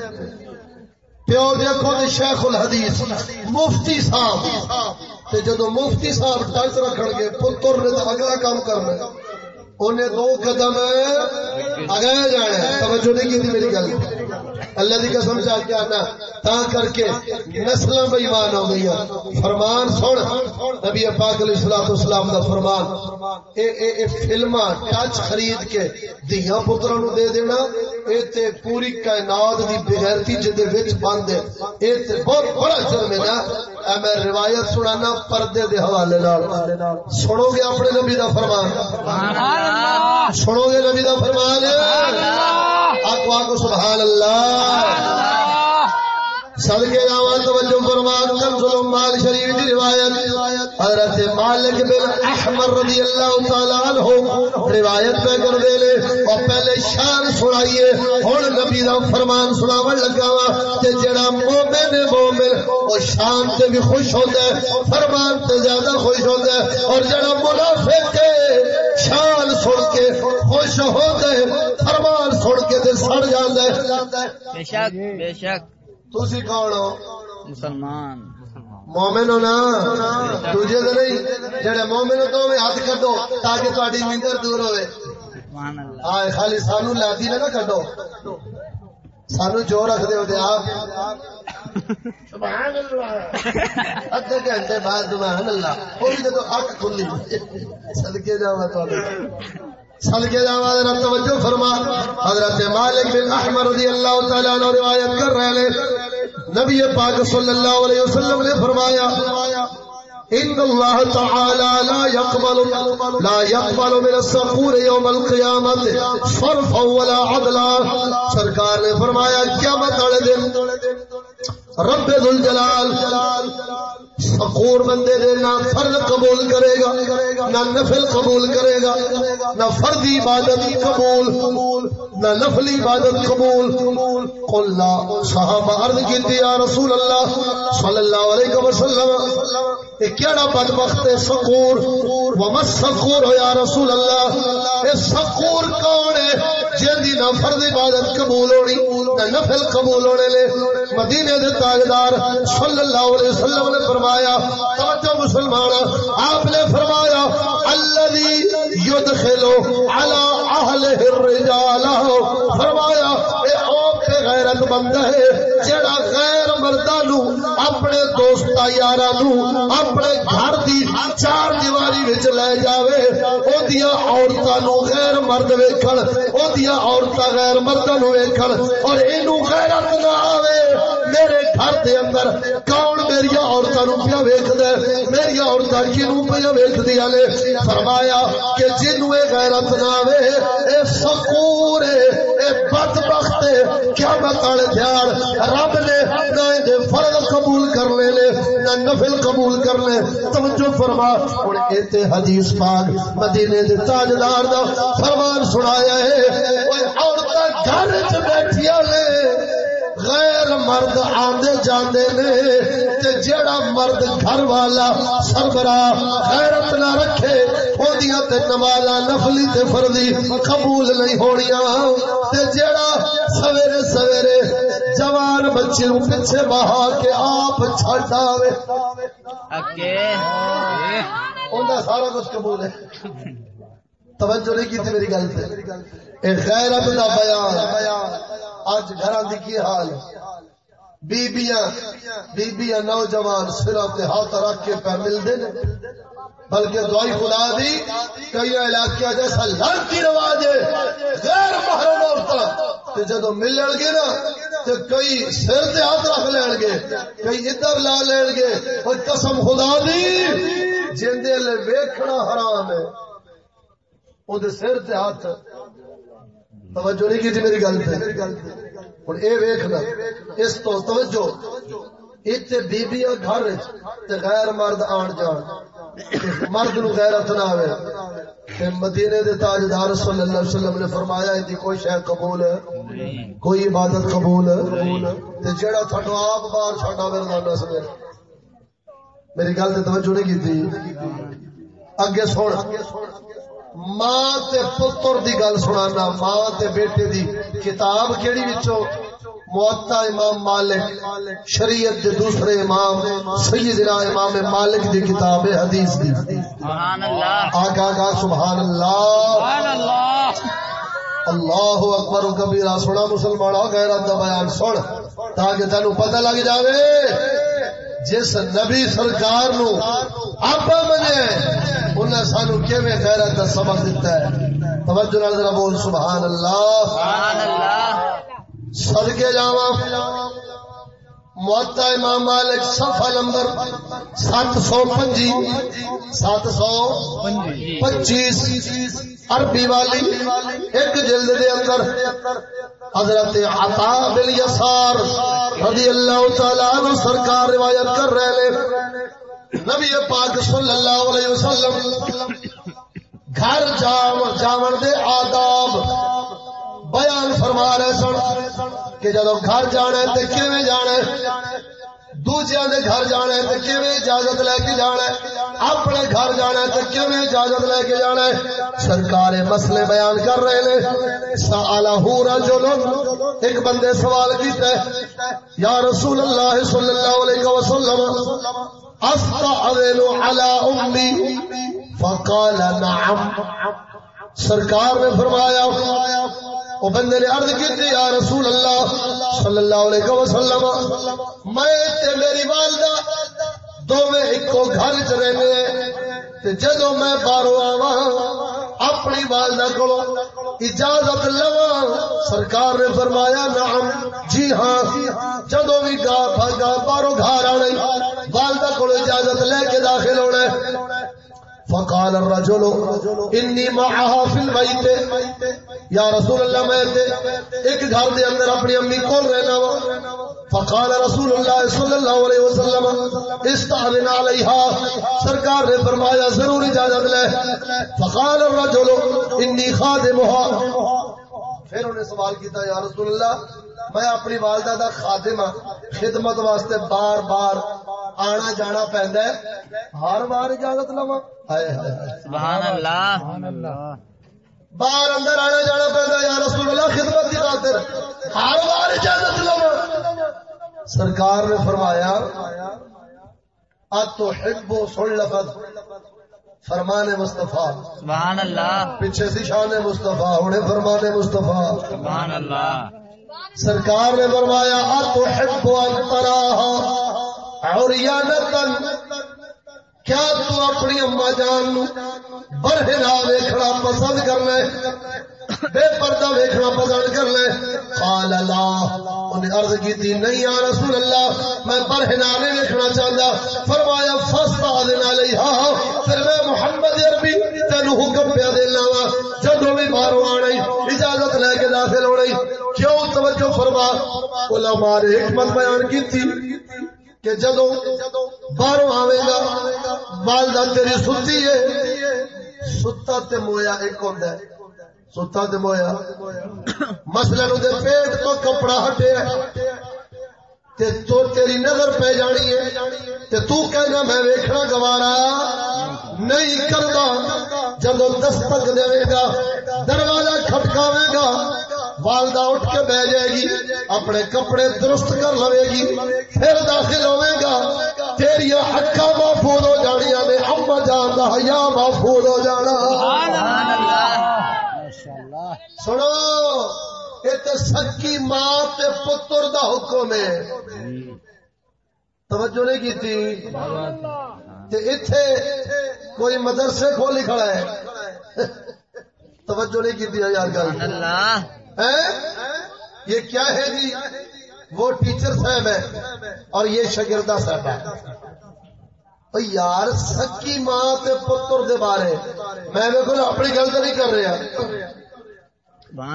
پیو دیکھو تو شیخ الحدیث مفتی صاحب۔ تے جدو مفتی صاحب ٹچ رکھن گے، پتر نے تو اگلا کام کرنا انہیں دو قدم اگے جانا توجہ نہیں کی میری گل؟ اللہ کی قسم چاہ کے آنا۔ تا کر کے نسل بےمان ہو گئی فرمان سن۔ نبی پاک علیہ الصلوۃ والسلام دا فرمان۔ اے اے اے فلما ٹچ خرید کے دیاں پتراں نو دے دینا۔ اے تے پوری کائنات دی بغیرتی جدے وچ بند ہے۔ اے تے بہت بڑا جرم ہے اے میں روایت سنانا پردے دے حوالے نال۔ سنو گے اپنے نبی دا فرمان۔ سنو گے نبی دا فرمان۔ آکو آکو سبحان اللہ۔ صدقے جاوان توجہ فرمان کنز الامال شریف دی روایت، حضرت مالک بن احمر رضی اللہ تعالی عنہ روایت پہ کر دے لے، اور پہلے شان سنائیے، ہن نبی دا فرمان سناون لگا وا، تے جڑا مومن مومن، او شان تے بھی خوش ہوندا ہے، فرمان تے زیادہ خوش ہوندا ہے، اور جڑا منافق ہے، شان سن کے خوش ہوندا ہے، فرمان سن کے تے سڑ جاندا ہے۔ بے شک بے شک۔ تسی کون ہو؟ مسلمان۔ مومن ہو نا؟ دوجے تو نہیں جڑے مومن ہو تو میں ہاتھ کڈو تاکہ تہاڈی نیندر دور ہوے سبحان اللہ۔ خالی سانو لادی نہ کڈو۔ سانو جو رکھ دے تے آپ۔ سبحان اللہ۔ ادھے گھنٹے بعد سبحان اللہ۔ وہ بھی جدو اکھ کھلی صدقے جاواں تہاڈے۔ صدقے جاواں ذرا توجہ فرما۔ حضرت مالک بن احمد رضی اللہ تعالی عنہ روایت کر رہے ہیں نبی پاک صلی اللہ علیہ وسلم نے فرمایا، ان اللہ تعالی لا يقبل لا يقبل من الصفور يوم القیامت صرفا ولا عدلا. سرکار نے فرمایا، قیامت والے دن رب ذل جلال فقور بندے دے، نہ فرض قبول کرے گا، نہ نفل قبول کرے گا، نہ فردی عبادت قبول، نہ نفلی عبادت قبول۔ قل لا صحابہ عرض کی یا رسول اللہ صلی اللہ علیہ وسلم اے کیڑا بدبخت ہے سقور ومس سقور ہو، یا رسول اللہ، اے سقور کون ہے؟ جندی نہ فرض عبادت قبول ہونی نہ نفل قبول ہونے لے، مدینے دے تاجدار صلی اللہ علیہ وسلم نے فرمایا، توجہ مسلمان آپ نے فرمایا الذي يدخل على اهله الرجال، فرمایا، اے غیرت مند ہے جڑا غیر مردہ نو، اپنے دوست یاراں نو، اپنے گھر دی چار دیواری وچ لے جاوے، او دیاں عورتاں نو غیر مرد ویکھن، او دیاں عورتاں غیر مرداں نو ویکھن، اور اینو غیرت نہ آوے۔ میرے گھر دے اندر کون میری عورتاں نو پیا ویکھدا میری عورتاں کینو پیا ویکھدیاں نے فرمایا کہ جنوں اے غیرت نہ آوے، اے فقور اے اے بدبخت اے کیا بتانے دیار رب نے نہ دے فرض قبول کر لے لے، نہ نفل قبول کر لے۔ توجہ فرما۔ ہن ایتے حدیث پاک مدینے دے تاجدار دا فرمان سنایا ہے اوے عورتاں گھر وچ بیٹھیاں نے۔ غیر مرد آندے جاندے نے تے جیڑا مرد گھر والا سربراہ غیرت نہ رکھے اودیاں تے نمازاں نفلی تے فرضی قبول نہیں ہونیاں تے جیڑا سویرے سویرے جوان بچے نو پیچھے بہا کے آپ چھڈ آوے۔ اوندا سارا کچھ قبول ہے۔ توجہ نہیں کی میری گل تے۔ اے غیرت دا بیان اج گھراں دی کی حال؟ بیبیاں بیبیاں نوجوان سرا تے ہاتھ رکھ کے پہ ملدے نے، بلکہ دعائی خدا دی، کئی علاقے جیسا لڑکی رواج ہے غیر محرم عورتاں، تے جدوں ملن گے نا، تے کئی سر تے ہاتھ رکھ لین گے، کئی ادھر لا لین گے، اور قسم خدا دی جندے لے ویکھنا حرام ہے او دے سر تے ہاتھ توجہ نہیں کی میری گل پہ ہوں یہ ویخنا اس تو توجہ اتنے بیبیاں گھر تے غیر مرد آن جان۔ مرد نو غیرت نہ آوے۔ تے مدینے دے تاجدار صلی اللہ علیہ وسلم نے فرمایا ایدی کوئی شے قبول؟ کوئی عبادت قبول؟ ہے تے جیڑا تھڈو آپ باہر چھڈا میرے سویر میری گل تے توجہ نہیں کی اگے سن۔ ماں تے پتر دی گل سنانا ماں تے بیٹے دی کتاب کیڑی وچوں؟ موتا امام مالک شریعت دے دوسرے امام سیدنا امام مالک دی کتاب ہے حدیث دی۔ سبحان اللہ آقا کا سبحان اللہ سبحان اللہ اللہ اکبر و کبیرہ سنا مسلمان غیرت دا بیان سن تاکہ تینوں پتہ لگ جاوے۔ جس نبی سرکار نو آپا منے انہیں سانو کیویں غیرت دا سبق دیتا ہے؟ توجہ نال ذرا بول سبحان اللہ۔ سبحان اللہ۔ صدقے جاواں۔ معطا امام مالک صفحہ نمبر سات سو پنجی، سات سو پچیس عربی والی ایک جلد دے اندر حضرت عطا بن یسار رضی اللہ تعالی عنہ سرکار روایت کر رہے لے نبی پاک صلی اللہ علیہ وسلم گھر جاون جاون دے آداب بیان فرما رہے سن۔ کہ جدو گھر جانا ہے تو کیویں جانا ہے؟ دوجیاں دے گھر جانا ہے تو کیویں اجازت لے کے جانا ہے؟ اپنے گھر جانا ہے تو کیویں اجازت لے کے جانا ہے؟ سرکار مسئلے بیان کر رہے نے۔ سالہ رجل ایک بندے سوال کیتا ہے۔ یا رسول اللہ صلی اللہ علیہ وسلم استعذن علی امی؟ فقال نعم۔ سرکار نے فرمایا وہ بندے نے عرض کی یا رسول اللہ صلی اللہ علیہ وسلم، میں تے میری والدہ دوویں ایکو گھر چ رہنے تے جدو میں باہروں آواں اپنی والدہ کو اجازت لواں سرکار نے فرمایا، نعم جی ہاں جدو بھی گا گا باہروں گھر آنے والدہ کو اجازت لے کے داخل ہونا فقال الرجل انی معها فی البیت یا رسول اللہ میں ایک گھر دے اندر اپنی امی کول رہنا وا. فقال رسول اللہ صلی اللہ علیہ وسلم استعذن علیہا. سرکار نے فرمایا، ضرور اجازت لے. فقال الرجل انی خادمها. پھر انہیں سوال کیتا یا رسول اللہ میں اپنی والدہ دا خادم ہاں خدمت واسطے بار بار آنا جانا پیندا ہے ہر بار اجازت لواں۔ ہائے ہائے ہائے۔ سبحان اللہ باہر اندر آنا جانا پہنتا یا رسول اللہ خدمت کی خاطر ہر بار اجازت لو سرکار نے فرمایا تو حبو سن لفظ فرمان مصطفیٰ۔ سبحان اللہ پیچھے سی شان مصطفیٰ انہیں فرمان مصطفیٰ۔ سبحان اللہ سرکار نے فرمایا تو حبو انتراہ اور کیا تو اپنی اما جان نو برہنا ویکھنا پسند کر لے بے پردہ ویکھنا پسند کر لے۔ قال لا۔ انہیں عرض کی تھی نہیں یا رسول اللہ، میں برہنا نہیں ویکھنا چاہتا فرمایا فستا فاستاذن علیہا۔ پھر میں محمد عربی تینو حکم پیا دینا وا۔ جدوں بھی باہروں آنا اجازت لے کے داخل ہونا کیوں؟ توجہ فرما۔ علماء نے حکمت بیان کی تھی کہ جدو باہر آئے گا، والدہ تیری ستی ہے، ستا تے مویا ایک ہوتا ہے۔ ستا تے مویا۔ مسئلہ نو دے پیٹ تو کپڑا ہٹے تے تو تیری نظر پہ جانی ہے۔ تے تو کہنا میں ویکھنا گوارا، نہیں کردا جدو دستک دے گا، دروازہ کھٹکاوے گا، والدہ اٹھ کے بہ جائے گی، اپنے کپڑے درست کر لوے گی، پھر داخل ہوے گا۔ تیری اکا محفوظ ہو جانیا نے اما جان کا حیا محفوظ ہو جانا۔ اللہ۔ سنو یہ سکی ماں تے پتر دا حکم ہے۔ توجہ نہیں کی تھی اتے کوئی مدرسے کھولی کھڑا ہے۔ توجہ نہیں کی تھی یار گل۔ اللہ۔ یہ کیا ہے جی؟ وہ ٹیچر صاحب ہے اور یہ شگردہ صاحب ہے۔ یار سکی ماں تے پتر دے بارے۔ میں بالکل اپنی گل تو نہیں کر رہا۔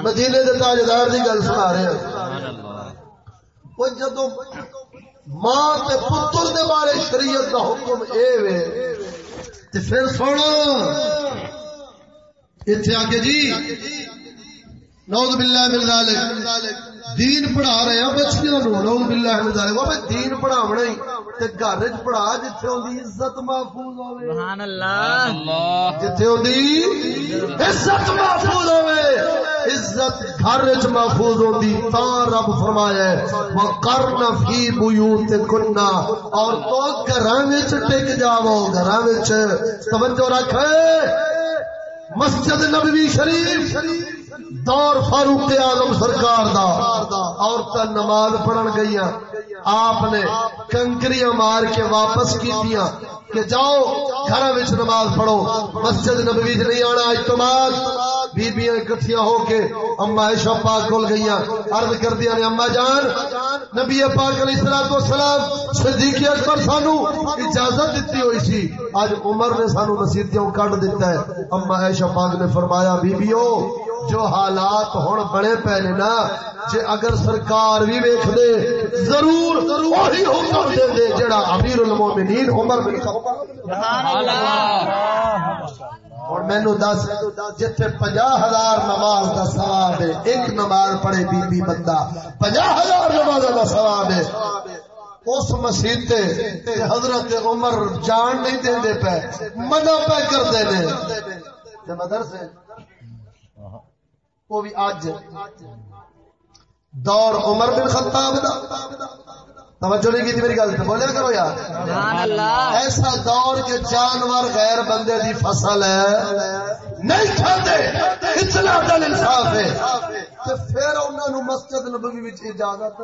مدینے دے تاجدار دی گل سنا رہے ہیں وہ جدو ماں تے پتر دے بارے شریعت دا حکم اے وے، تے پھر سنو اتنے آ کے جی۔ نوز باللہ من ذالک۔ دین پڑھا رہے ہیں بچیاں نو نوز باللہ من ذالک وہ دین پڑھاونا ہی تے گھر وچ پڑھا جتھے ہوندی عزت محفوظ ہوے سبحان اللہ۔ جتھے ہوندی عزت محفوظ ہوے عزت گھر محفوظ ہوندی تا رب فرمایا ہے وقرن فی بیوتکنا اور تو گھراں وچ ٹک جاؤ گھراں وچ توجہ رکھ۔ مسجد نبوی شریف دور فاروق آلم سرکار دا عورت نماز پڑھن گئی آپ نے کنکریاں مار کے واپس کی کہ جاؤ گھر نماز پڑھو۔ مسجد نبوی نہیں آنا، اجتماع۔ بیبیاں اکٹھیاں ہو کے اما عائشہ پاک کول گئیاں۔ عرض کر دیا نے اما جان نبی پاک علیہ الصلوۃ والسلام صدیق اکبر سانو اجازت دیتی ہوئی سی۔ اج عمر نے سانو مسجدوں کڈ دیتا ہے۔ اما عائشہ پاک نے فرمایا بیبیو جو حالات ہن بڑے پے نے نا جے اگر سرکار بھی ویکھ دے ضرور وہی حکم دے دے جڑا امیر المومنین عمر بن خطاب سبحان اللہ۔ اور مینو دس، جتھے پنجا ہزار نماز کا سواب ہے، ایک نماز پڑھے بی بی بندہ پنجا ہزار نماز کا سواب ہے۔ اس مسیح حضرت عمر جان نہیں دے دے پہ منع پہ کرتے ہیں مدرسے، وہ بھی اج دور عمر بن خطاب دا۔ توجہ نہیں کی میری گل بولے کرو یار۔ ایسا دور کے جانور غیر بندے دی فصل ہے نہیں کھاتے اتنا دل انصاف ہے۔ پھر انہوں نے مسجد نبوی اجازت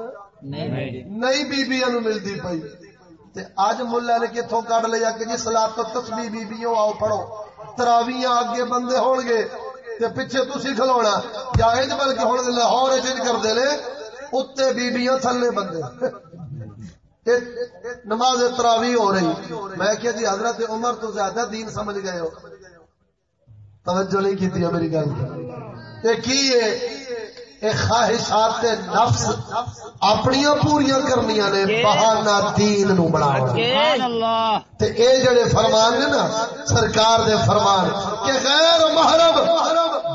نہیں۔ بیبیاں ملتی پئی۔ اج ملا نے کتوں کڈ لیا کہ جی سلا تو تسبی بیبیوں آؤ پڑھو تراویاں اگے بندے ہون گے تے پیچھے تسی کھلونا۔ جائز بلکہ ہن لاہور چ کردے نے اتنے بیبیاں تھلے بندے۔ نماز تراوی ہو رہی۔ میں کہ جی حضرت عمر تو زیادہ دین سمجھ گئے ہو۔ توجہ نہیں کی میری گل۔ یہ کی ہے؟ خواہشات نفس اپنی پوریا کرنی نے بہانا دین نو بنا تے اے جڑے فرمان نے نا سرکار دے فرمان کہ غیر محرم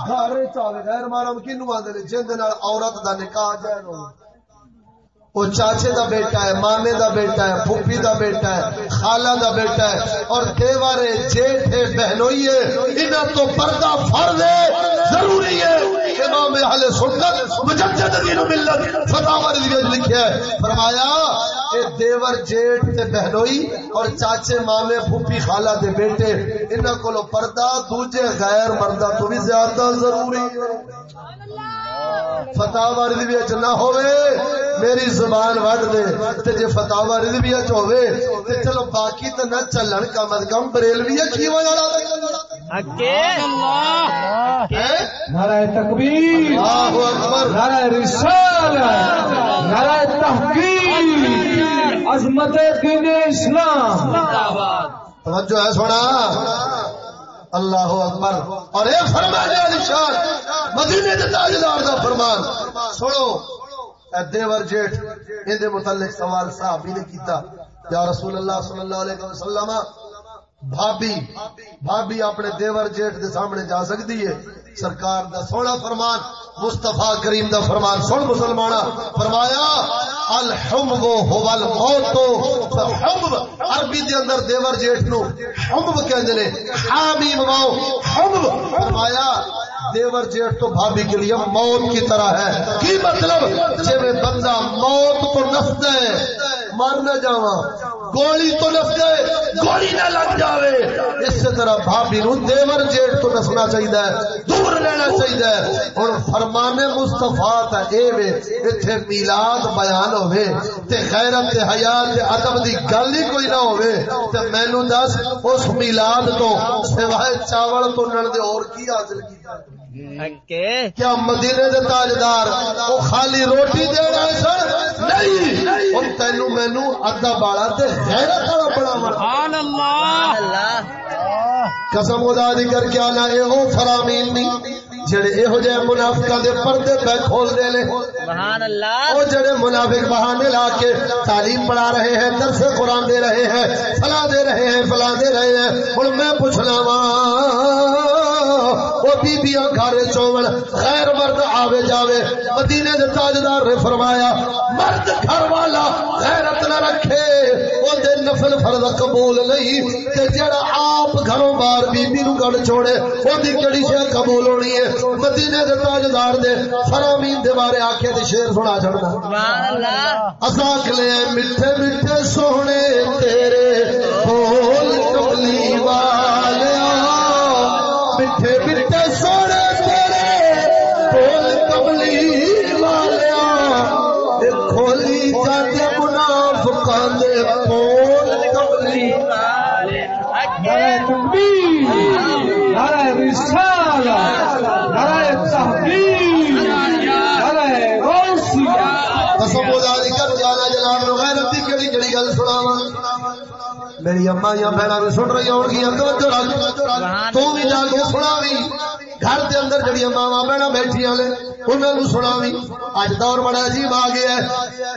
گھر چاہے غیر محرم کینو آندے جن دے نال عورت دا نکاح جائز ہوے وہ چاچے دا بیٹا ہے، مامے دا بیٹا ہے، پھوپھی دا بیٹا ہے، خالہ دا بیٹا ہے۔ اور دیوارے جیٹھ ہے بہنوئی ہے، انہاں تو پردہ فرض ہے، ضروری ہے۔ امام اہل سنت مجدد دین ملت، فتاوی رضی لکھیا ہے، فرمایا کہ دیور جیٹھ تے بہنوئی اور چاچے، مامے، پھوپھی، خالہ دے بیٹے، انہاں کولو پردہ، دوجے غیر مردہ تو بھی زیادہ ضروری۔ ہے سبحان اللہ فتح رضویہ چ نہ ہوئے میری زبان وڈ دے تے جے فتح رضویہ چ ہوئے تے چلو باقی تے نہ چلن کم از کم بریلوی کی والا نعرہ تکبیر اللہ اکبر نعرہ رسالت نعرہ تحقیق عظمت دین اسلام توجہ ہے سونا اللہ اکبر۔ اور ایک فرمان نشان مدینے کے تاجدار دا فرمان، سنو دیور جیٹ ان دے متعلق سوال صحابی نے کیتا۔ یا رسول اللہ صلی اللہ علیہ وسلم بھابی بھابی اپنے دیور جیٹ دے سامنے جا سکتی ہے۔ سرکار دا سونا فرمان، مصطفیٰ کریم دا فرمان۔ سن مسلمانا فرمایا، الحمد هو الموت حمد عربی دے اندر دیور جیٹھ نو حمد کہندے نے، حامیم واو، حمد۔ فرمایا، دیور جیٹھ تو بھابی کے لیے موت کی طرح ہے۔ کی مطلب؟ جے بندہ موت تو نفتا ہے مر جاواں۔ گولی تو نس جائے، گولی نہ لگ جاوے۔ اس طرح بھابی نو دیور جیٹ تو نسنا چاہیے دور لینا چاہیے اور فرمان مستفا اے وے اتنے میلاد بیان ہوے تے غیرت تے حیا تے ادب دی گل ہی کوئی نہ ہوے تے مینوں دس، اس میلاد تو سوائے چاول تو نن دے اور کی حاصل کیتا کیا مدینے دے تاجدار وہ خالی روٹی دینا سن نہیں اور تینو مینو ادا بالا تے غیرت والا بڑا سبحان اللہ قسم خدا دی کر کے آنا اے او فرامین نہیں جڑے یہو جہ منافقہ دے پردے پہ کھول دے لے سبحان اللہ۔ او جڑے منافق بہانے لا کے تعلیم پڑھا رہے ہیں درس قرآن دے رہے ہیں فلاں دے رہے ہیں فلاں دے رہے ہیں۔ ہن میں پوچھنا وا وہ بیبیاں گھر چون خیر مرد آوے جاوے مدینے دے تاجدار نے فرمایا مرد گھر والا غیرت نہ رکھے۔ وہ دے نفل فرض قبول نہیں تے جڑا آپ گھروں بار بی بی نو گڑ چھوڑے او دی کڑی شے قبول ہونی ہے؟ مدینے دے تاجدار دے فرامین دے بارے آکھے تے شعر سنا چھڑنا سبحان اللہ اساں کلے میٹھے میٹھے سونے تیرے بول کملی والیا سناواں۔ میری اما یا بہنا بھی سن رہی ہون گیا تو بھی جا کے سناوی گھر دے اندر جڑی ماواں بہنا بیٹھی نے، انہاں نو سناوی۔ اج دور بڑا عجیب آ گیا ہے۔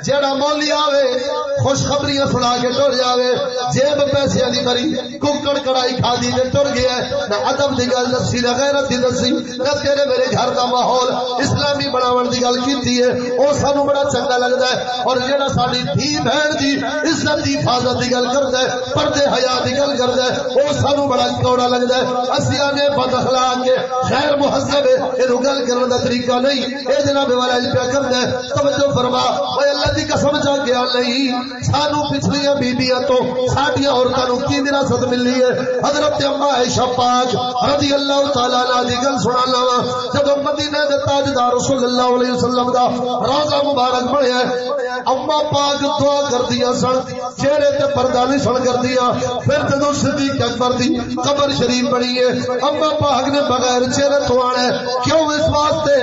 جیڑا مولی آوے، خوشخبریاں سنا کے ٹر جاوے۔ جیب پیسے دی بری ککڑ کڑائی کھا دی تے ٹر گیا ہے۔ نہ ادب دی گل دسی، نہ غیرت دی دسی، نہ تیرے میرے گھر دا ماحول۔ اسلامی بناون دی گل کیتی ہے، او سانو بڑا چنگا لگدا ہے۔ اور جیڑا ساڈی دھی بہن دی عزت دی حفاظت دی گل کردا ہے، پردے حیا دی گل کردا ہے، او سانو بڑا کوڑا لگدا ہے۔ اسی آنے بد اخلاق کے خیر مہذب ہے اے گل کرن دا طریقہ نہیں۔ اے جناب والا اج پیا کردا ہے، توجہ فرما۔ اوے اللہ دی قسم چا کے نہیں سانو پچھلیاں بیبیاں تو ساڈیاں عورتاں نو کی وراثت ملی ہے؟ حضرت اما عائشہ پاک رضی اللہ تعالی عنہ دی گل سنانا وا۔ جدوں مدینے دے تاجدار رسول اللہ علیہ وسلم دا روضہ مبارک بنیا ہے، اما پاک دعا کردیاں سن، چہرے تے پردہ نہیں سن کردیاں۔ پھر جدوں صدیق اکبر دی قبر شریف بنی ہے، اما پاک نے بغیر تو آنا ہے۔ کیوں اس واسطے؟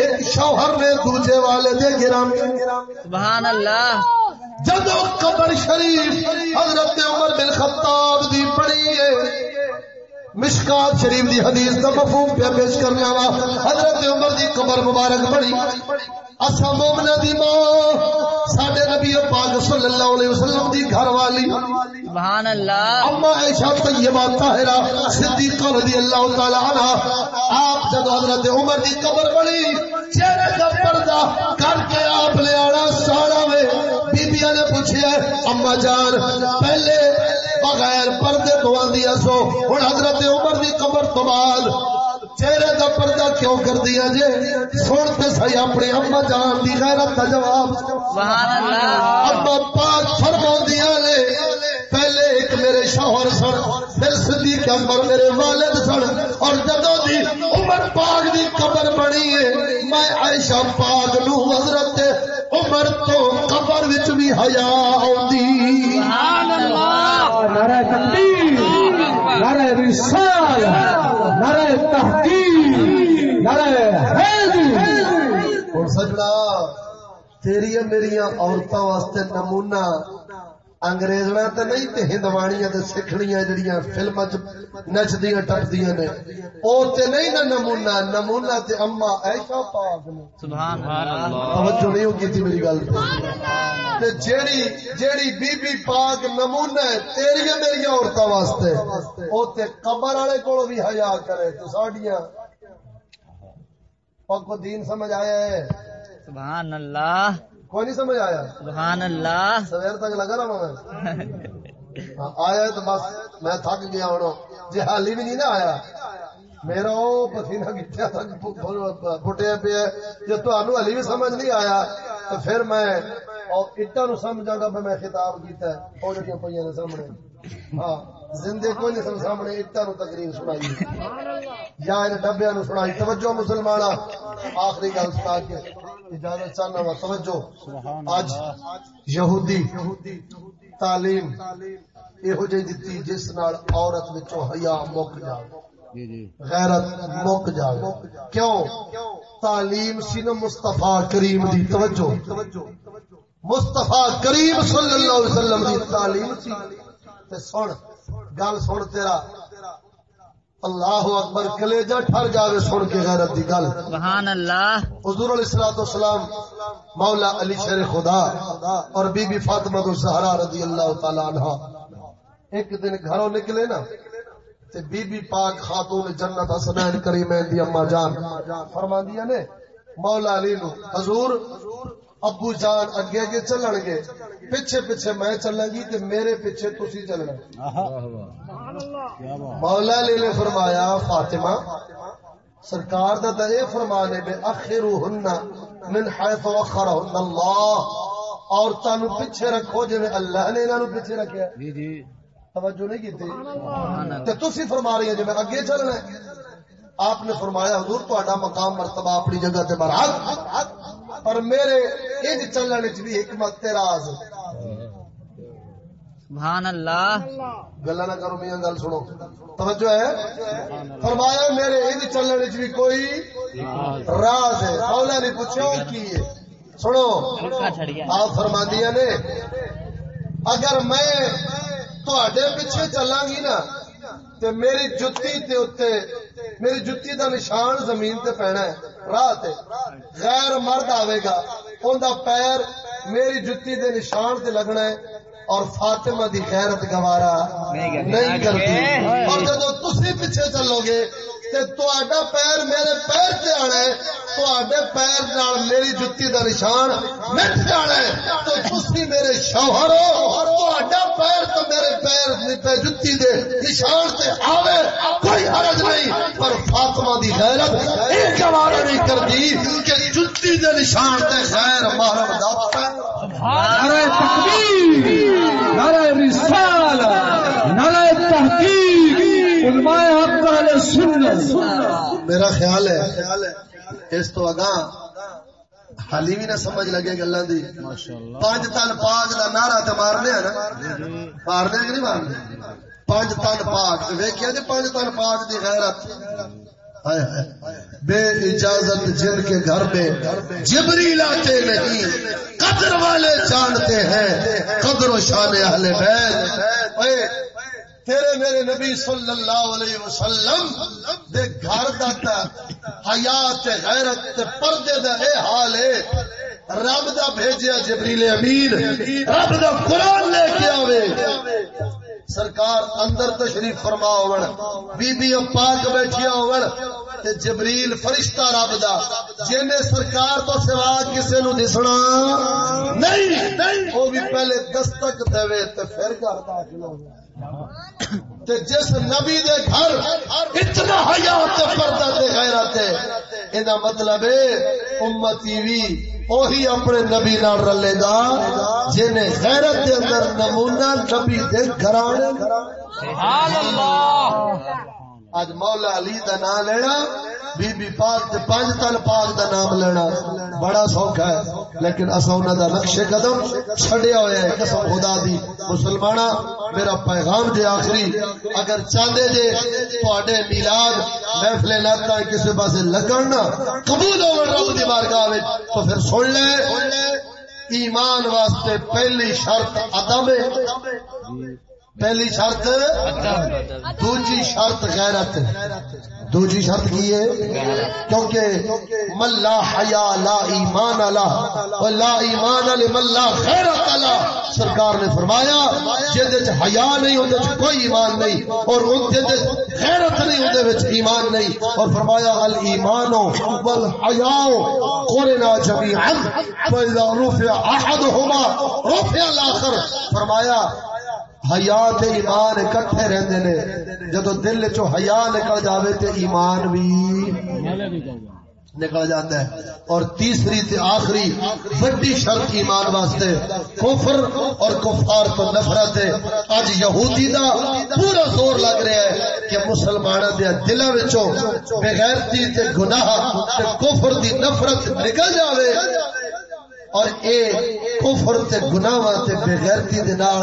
ایک شوہر نے دوجے والے دے گرام۔ سبحان اللہ۔ جدو قبر شریف حضرت عمر بن خطاب دی پڑی ہے مشکات شریف دی حدیث کا مفہوم پہ پیش کرنا وا حضرت عمر دی قبر مبارک پڑی اسا مومنہ دی ماں ساڈے نبی پاک صلی اللہ علیہ وسلم دی گھر والی۔ سبحان اللہ اما عائشہ طیبہ طاہرہ صدیقہ رضی اللہ تعالی عنہ آپ جب حضرت عمر دی قبر بڑی چہرے کا پردہ کر کے آپ لے آنا سارا میں بیبیاں نے پوچھا اما جان پہلے بغیر پردے تو آندی سو ہن حضرت عمر دی قبر تو بعد چہرے کا پردہ کیوں کر دیا جے؟ سنتے سی اپنی اما جان دی غیرت کا جواب۔ سبحان اللہ۔ اما پاک فرما دیا لے پہلے ایک میرے شوہر سن پھر صدیق اکبر میرے والد سن۔ اور جدو دی عمر پاک دی قبر بنی ہے میں عائشہ پاک نو حضرت عمر تو قبر وچ بھی حیا آوندی سبحان اللہ۔ نعرہ تکبیر نعرہ رسال نعرہ تحقیق نعرہ حیدر۔ اور سجنا تیری میری عورتوں واسطے نمونہ انگریزنا تے نہیں تے ہندوانیاں تے سکھڑیاں جڑیاں فلماں چ نچدیاں ٹپدیاں نے او تے نہیں نہ نمونہ نمونہ تے اما عائشہ پاک نے سبحان اللہ توجہ نہیں ہوگی تھی میری گل پہ تے جیڑی جیڑی بی بی پاک نمونہ ہے تیری میری عورتوں واسطے او تے قبر والے کول بھی حیا کرے تے ساڈیاں پاک کو دین سمجھ آیا ہے سبحان اللہ کوئی نہیں سمجھ آیا؟ سبحان اللہ۔ سویر تک لگا رہا میں۔ ہاں، آیا تو بس میں تھک گیا ہوں۔ جی حالی بھی نہیں نا آیا۔ میرا وہ پسینہ گٹیا تک پٹیا پیا جب تمہیں ہلی بھی سمجھ نہیں آیا تو پھر میں اور اٹا نو سمجھا گا میں خطاب کیتا ہے۔ جڑیاں پہ سامنے۔ ہاں زندے کوئی نہیں سامنے اٹا نو تقریر سنائی۔ یا ڈبیا نو سنائی۔ توجہ مسلمان آخری گل سنا کے۔ اجازت چاہنا وا توجہ۔ اج یہودی تعلیم یہو جی دتی جس نال عورت وچوں حیا مک جائے غیرت مک جائے کیوں؟ تعلیم سی نا مصطفیٰ کریم دی توجہ۔ مصطفیٰ کریم صلی اللہ علیہ وسلم دی تعلیم سی۔ تے سن گل سن تیرا۔ اللہ اکبر کلیجہ ٹھر جاوے سن کے غیرت دی گل۔ سبحان اللہ۔ حضور علیہ الصلوۃ والسلام مولا علی شیر خدا اور بی بی فاطمہ الزہرا رضی اللہ تعالی عنہا ایک دن گھروں نکلے نا تے بی بی پاک خاتون جنت حسنین کریمین دی اما جان۔ فرماندیاں نے مولا علی نو حضور ابو جان اگے اگے چلن گے۔ پیچھے پیچھے میں چلیں گی تے میرے پیچھے تسی چلنا۔ مولا علی نے فرمایا فاطمہ سرکار دا تے فرمانے بے اخروہن من حيث اخرهن اللہ۔ عورتاں نو پیچھے رکھو جویں اللہ نے انہاں نو پیچھے رکھیا۔ جی جی۔ توجہ نہیں کیتی؟ تے تسی فرما رہی ہیں جویں اگے چلنا ہے۔ آپ نے فرمایا حضور تہاڈا مقام مرتبہ اپنی جگہ تے برحق۔ پر میرے انج چلنے وچ بھی حکمت تے راز۔ سبحان اللہ گلا نہ کرو میاں گل سنو۔ توجہ ہے؟ فرمایا میرے انج چلنے وچ بھی کوئی راز ہے۔ مولا نے پوچھا وہ کی ہے؟ سنو۔ آپ فرما دیا نے اگر میں تھوڑے پیچھے چلاں گی نا تے میری جتی تے اتے میری جتی دا نشان زمین تے پینا ہے راہ تے۔ غیر مرد آوے گا ان دا پیر میری جتی دے نشان تے لگنا ہے اور فاطمہ دی غیرت گوارا نہیں کرتی۔ اور جدو تسی پیچھے چلو گے تے تہاڈا پیر میرے پیر تے آنا ہے تہاڈے پیر نال میری جتی دا نشان مٹ جانا ہے۔ تو تسی میرے شوہر ہو تہاڈا پیر تو میرے پیر تے جتی دے نشان تے آوے، کوئی حرج نہیں۔ پر فاطمہ دی غیرت اے گوارا نہیں کرتی کہ جتی دے نشان تے غیر محرم دا نعرہ تکبیر، نعرہ رسالہ نعرہ تحقیق۔ علماء حق اہل سنت۔ میرا خیال ہے اس تو اگاں حالی بھی نہ سمجھ لگے گلا دی۔ پانچ تن پاک دا نعرہ تے مارنے ہے نا۔ مارنے کہ نہیں مارنے؟ پانچ تن پاک۔ ویکھیا جی پانچ تن پاک دی غیرت۔ بے اجازت جن کے گھر میں جبریل آتے نہیں قدر والے جانتے ہیں قدر و شان اہل بیت۔ اے تیرے میرے نبی صلی اللہ علیہ وسلم دے گھر دا تا حیات غیرت تے پردے دا اے حال ہے رب دا بھیجیا جبریل امین۔ رب دا قرآن لے کے آوے۔ سرکار اندر تشریف فرما ہون بی بی پاک بیٹھیا ہون تے جبریل فرشتہ رب دا۔ جنے سرکار تو سوا کسے نو دسنا، نہیں، او بھی پہلے دستک دے تے پھر گھر داخل ہو تے جس نبی دے گھر اتنا حیات تے پردہ تے غیرت ہے ایندا مطلب ہے امتی وی وہی اپنے نبی نال رلے گا جنے غیرت دے اندر نمونہ نبی دے گھرانے۔ سبحان اللہ۔ اج مولا علی دا نام لینا۔ بی بی پاک تے پانچ تن پاک دا نام لینا بڑا سوکھا ہے۔ لیکن اسا انہاں دا نقش قدم چھڈیا ہویا ہے۔ قسم خدا دی مسلمانا میرا پیغام جے آخری۔ اگر چاہندے جے تواڈے میلاد محفل نعتاں کسے پاسے لگن نہ، قبول ہون رب دی بارگاہ وچ، تو پھر سن لے۔ ایمان واسطے پہلی شرط ادب ہے۔ پہلی شرط دوجی شرط غیرت. دوجی شرط کی ہے؟ کیونکہ من لا حیا لا ایمان اللہ و لا ایمان لمن لا غیرت اللہ سرکار نے فرمایا جے حیا نہیں، اون وچ کوئی ایمان نہیں، اور اون جے غیرت نہیں، اون وچ ایمان نہیں۔ اور فرمایا الایمان والحیاء قرنا جميعا فاذا رفع احدهما رفع الاخر فرمایا حیات ایمان اکٹھے رہندے نے۔ جدو دل چو حیا نکل جاوے تے ایمان بھی نکل جاتا ہے۔ اور تیسری تے آخری بڑی شرط ایمان واسطے کفر اور کفار تو نفرت ہے۔ اج یہودی دا پورا زور لگ رہا ہے کہ مسلمانوں دے دلاں وچوں بغیرتی تے گناہ تے کفر دی نفرت نکل جاوے۔ اور اے کفر تے گناہاں تے بے غیرتی دے نال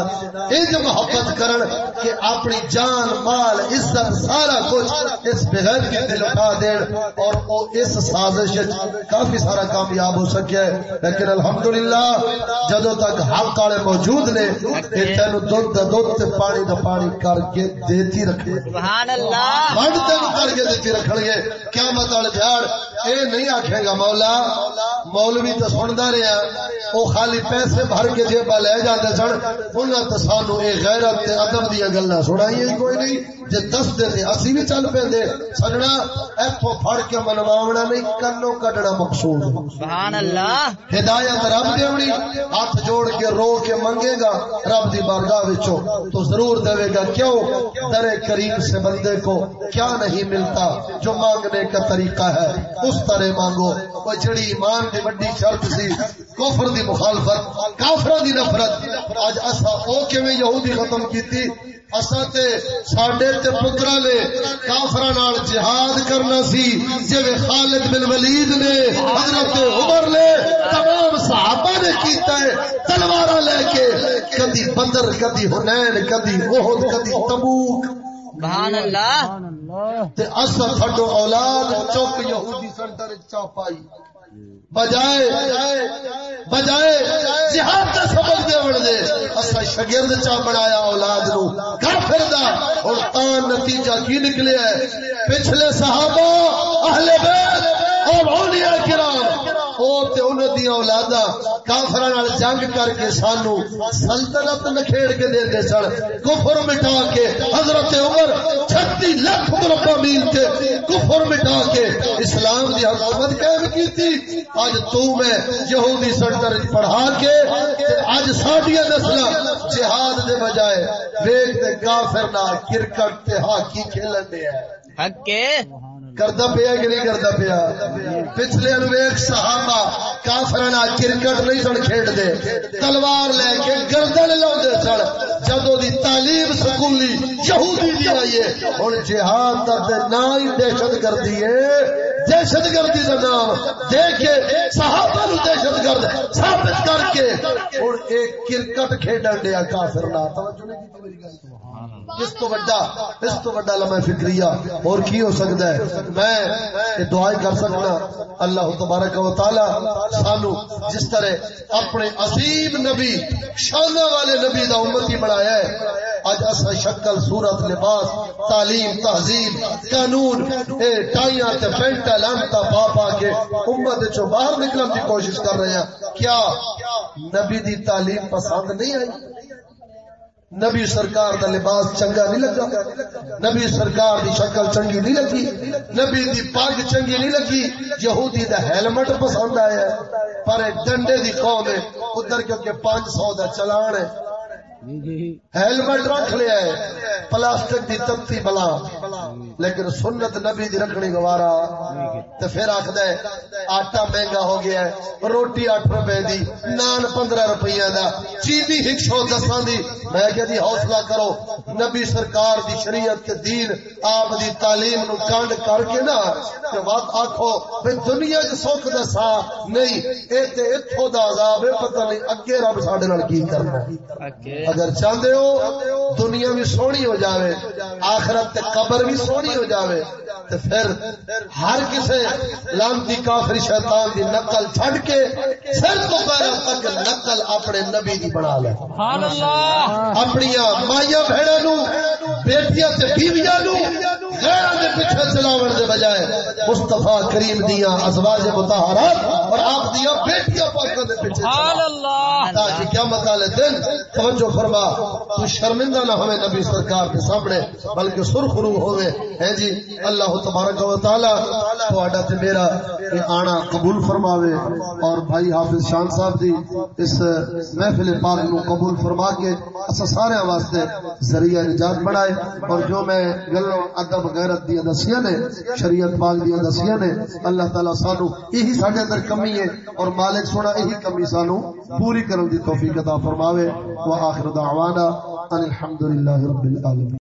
انج محبت کرن کہ اپنی جان مال عزت سارا کچھ اس بے غیرتی تے لٹا دین اور او اس سازش وچ کافی سارا کامیاب ہو سکیا ہے۔ لیکن الحمدللہ جدوں تک حق والے موجود نے اے تینو دودھ دا دودھ تے پانی دا پانی کر کے دیتی رکھے سبحان اللہ۔ بڑھ تین کر کے دیتی رکھن گے قیامت والے دیہڑ اے نہیں آکھے گا مولا مولوی تو سندا رہیا۔ وہ خالی پیسے بھر کے جیبا لے جاتے سن تو سانو یہ غیرت تے ادب دیا گلا سنائی کوئی نہیں۔ جی دس دے تے اسی بھی چل پے دے سجنا ایتھوں پھڑ کے منواونا نہیں کنو کڈنا مقصود۔ سبحان اللہ۔ ہدایت رب دیونی ہاتھ جوڑ کے رو کے منگے گا۔ رب دی بارگاہ وچوں تو ضرور دے گا۔ کیوں؟ در کریم سے بندے کو کیا نہیں ملتا؟ جو مانگنے کا طریقہ ہے اس طرح مانگو۔ وہ جڑی ایمان دی وڈی شرط سی کفر دی مخالفت کافر دی نفرت۔ اج اسا او کیویں یہودی ختم کیتی؟ اسا تے ساڈے تے پترا نے کافراں نال جہاد کرنا سی۔ جویں خالد بن ولید نے حضرت عمر نے تمام صحابہ نے کیتا ہے تلواراں لے کے۔ کدی بدر کدی حنین کدی احد کدی تبوک۔ سبحان اللہ۔ تے اسا تھڈو اولاد چوک یہودی سنٹر چا پائی۔ بجائے بجائے جہاد کا سبق دے بڑھ دے۔ اسا شاگرد چا بنایا اولاد نو۔ گھر پھردا۔ اور تا نتیجہ کی نکلے ہے؟ پچھلے صحابہ، اہل بیت، اور اولیاء کرام۔ اور تے انہاں دی اولاداں کافراں نال جنگ کر کے سانو سلطنت نکھیڑ کے دے دے سن۔ کفر مٹا کے حضرت عمر 36 لاکھ مربع میل تے کفر مٹا کے اسلام دی حکومت قائم کیتی۔ اج تو میں یہودی سنٹر پڑھا کے تے اج ساڈیاں نسلاں جہاد دے بجائے ویکھ تے کافر نال کرکٹ تے ہاکی کھیلن دے ہے حق کے کردا پیا کہ نہیں کردا پیا؟ پچھلے انویک صحابہ کافرانہ کرکٹ نہیں سن کھیڈ دے تلوار لے کے گردن لاؤندے سن، جدوں دی تعلیم سکولی یہودی دی آئی ہے، ہن جہاد دا تے نہ ہی دہشت گردی ہے۔ دہشت گردی دا نام دے کے صحابہ نو دہشت گرد ثابت کر کے، ہن ایک کرکٹ کھیڈن دیا کافر نہ توجہ نہیں کیتی میری گل تو ہاں۔ اس تو بڑا اس تو بڑا لمحہ فکریہ، اور کی ہو سکتا ہے؟ میں یہ دعائیں کر سکتا اللہ تبارک و تعالی سانو جس طرح اپنے عظیم نبی، شانہ والے نبی دا امتی بنایا ہے اج اسا شکل، صورت، لباس، تعلیم، تہذیب، قانون، اے ٹائیاں تے پینٹا لانتا پا پا کے امت چوں باہر نکلن دی کوشش کر رہے ہیں۔ کیا نبی دی تعلیم پسند نہیں آئی؟ نبی سرکار دا لباس چنگا نہیں لگا۔ نبی سرکار دی شکل چنگی نہیں لگی۔ نبی دی پگ چنگی نہیں لگی۔ یہودی دا ہیلمٹ پسند آیا پر ڈنڈے دی قوم ہے۔ ادھر کیونکہ پانچ سو دا چلان ہے۔ ہیلمٹ رکھ لیا ہے، پلاسٹک دی تتی بلا۔ لیکن سنت نبی دی رکھنی گوارا۔ تو پھر آخد ہے، آٹا مہنگا ہو گیا ہے، روٹی اٹھ روپے دی، نان پندرہ روپیہ دا۔ چیزی ایک سو دساں دی۔ میں کہ دی جی، حوصلہ کرو۔ نبی سرکار دی شریعت کے دین، آپ دی تعلیم نو کانڈ کر کے نا کہ بات آکھو بھئی دنیا جو سوکھ دسا نہیں۔ اے تے اتھو دا عذاب ہے، پتہ نہیں اگے رب ساڑھے نال کی کرنا۔ ہے اگر چاہتے ہو دنیا بھی سونی ہو جاوے آخرت تے قبر بھی سونی ہو جاوے تے پھر ہر کسے لانتی کافری شیطان دی نقل چھڑ کے سر تو پیر تک نقل اپنے نبی دی بنا لے۔ سبحان اللہ! اپنی مائیاں بہنوں نو بیٹیاں تے بیویاں نو غیراں دے پیچھے چلاون دے بجائے مصطفی کریم دیاں ازواج مطہرات اور آپ دیاں بیٹیاں پاکاں دے پیچھے سبحان اللہ! تاکہ کیا مطالع دن توجہ فرما، تو شرمندہ نہ ہوئے نبی سرکار کے سامنے، بلکہ سرخ رو ہوئے۔ ہیں جی اللہ تبارک و تعالی تواڈا تے میرا یہ آنا قبول فرماوے۔ اور بھائی حافظ شان صاحب دی اس محفل پاک نو قبول فرما کے اسا سارے واسطے ذریعہ نجات بنائے۔ اور جو میں گلوں ادب، غیرت دی دسیاں نے، شریعت پاک دی دسیاں نے، اللہ تعالی سانو یہی ساڈے اندر کمی ہے۔ اور مالک سونا یہی کمی سانو پوری کرن دی توفیق عطا فرماوے۔ وآخر دعوانا ان الحمد لله رب العالمين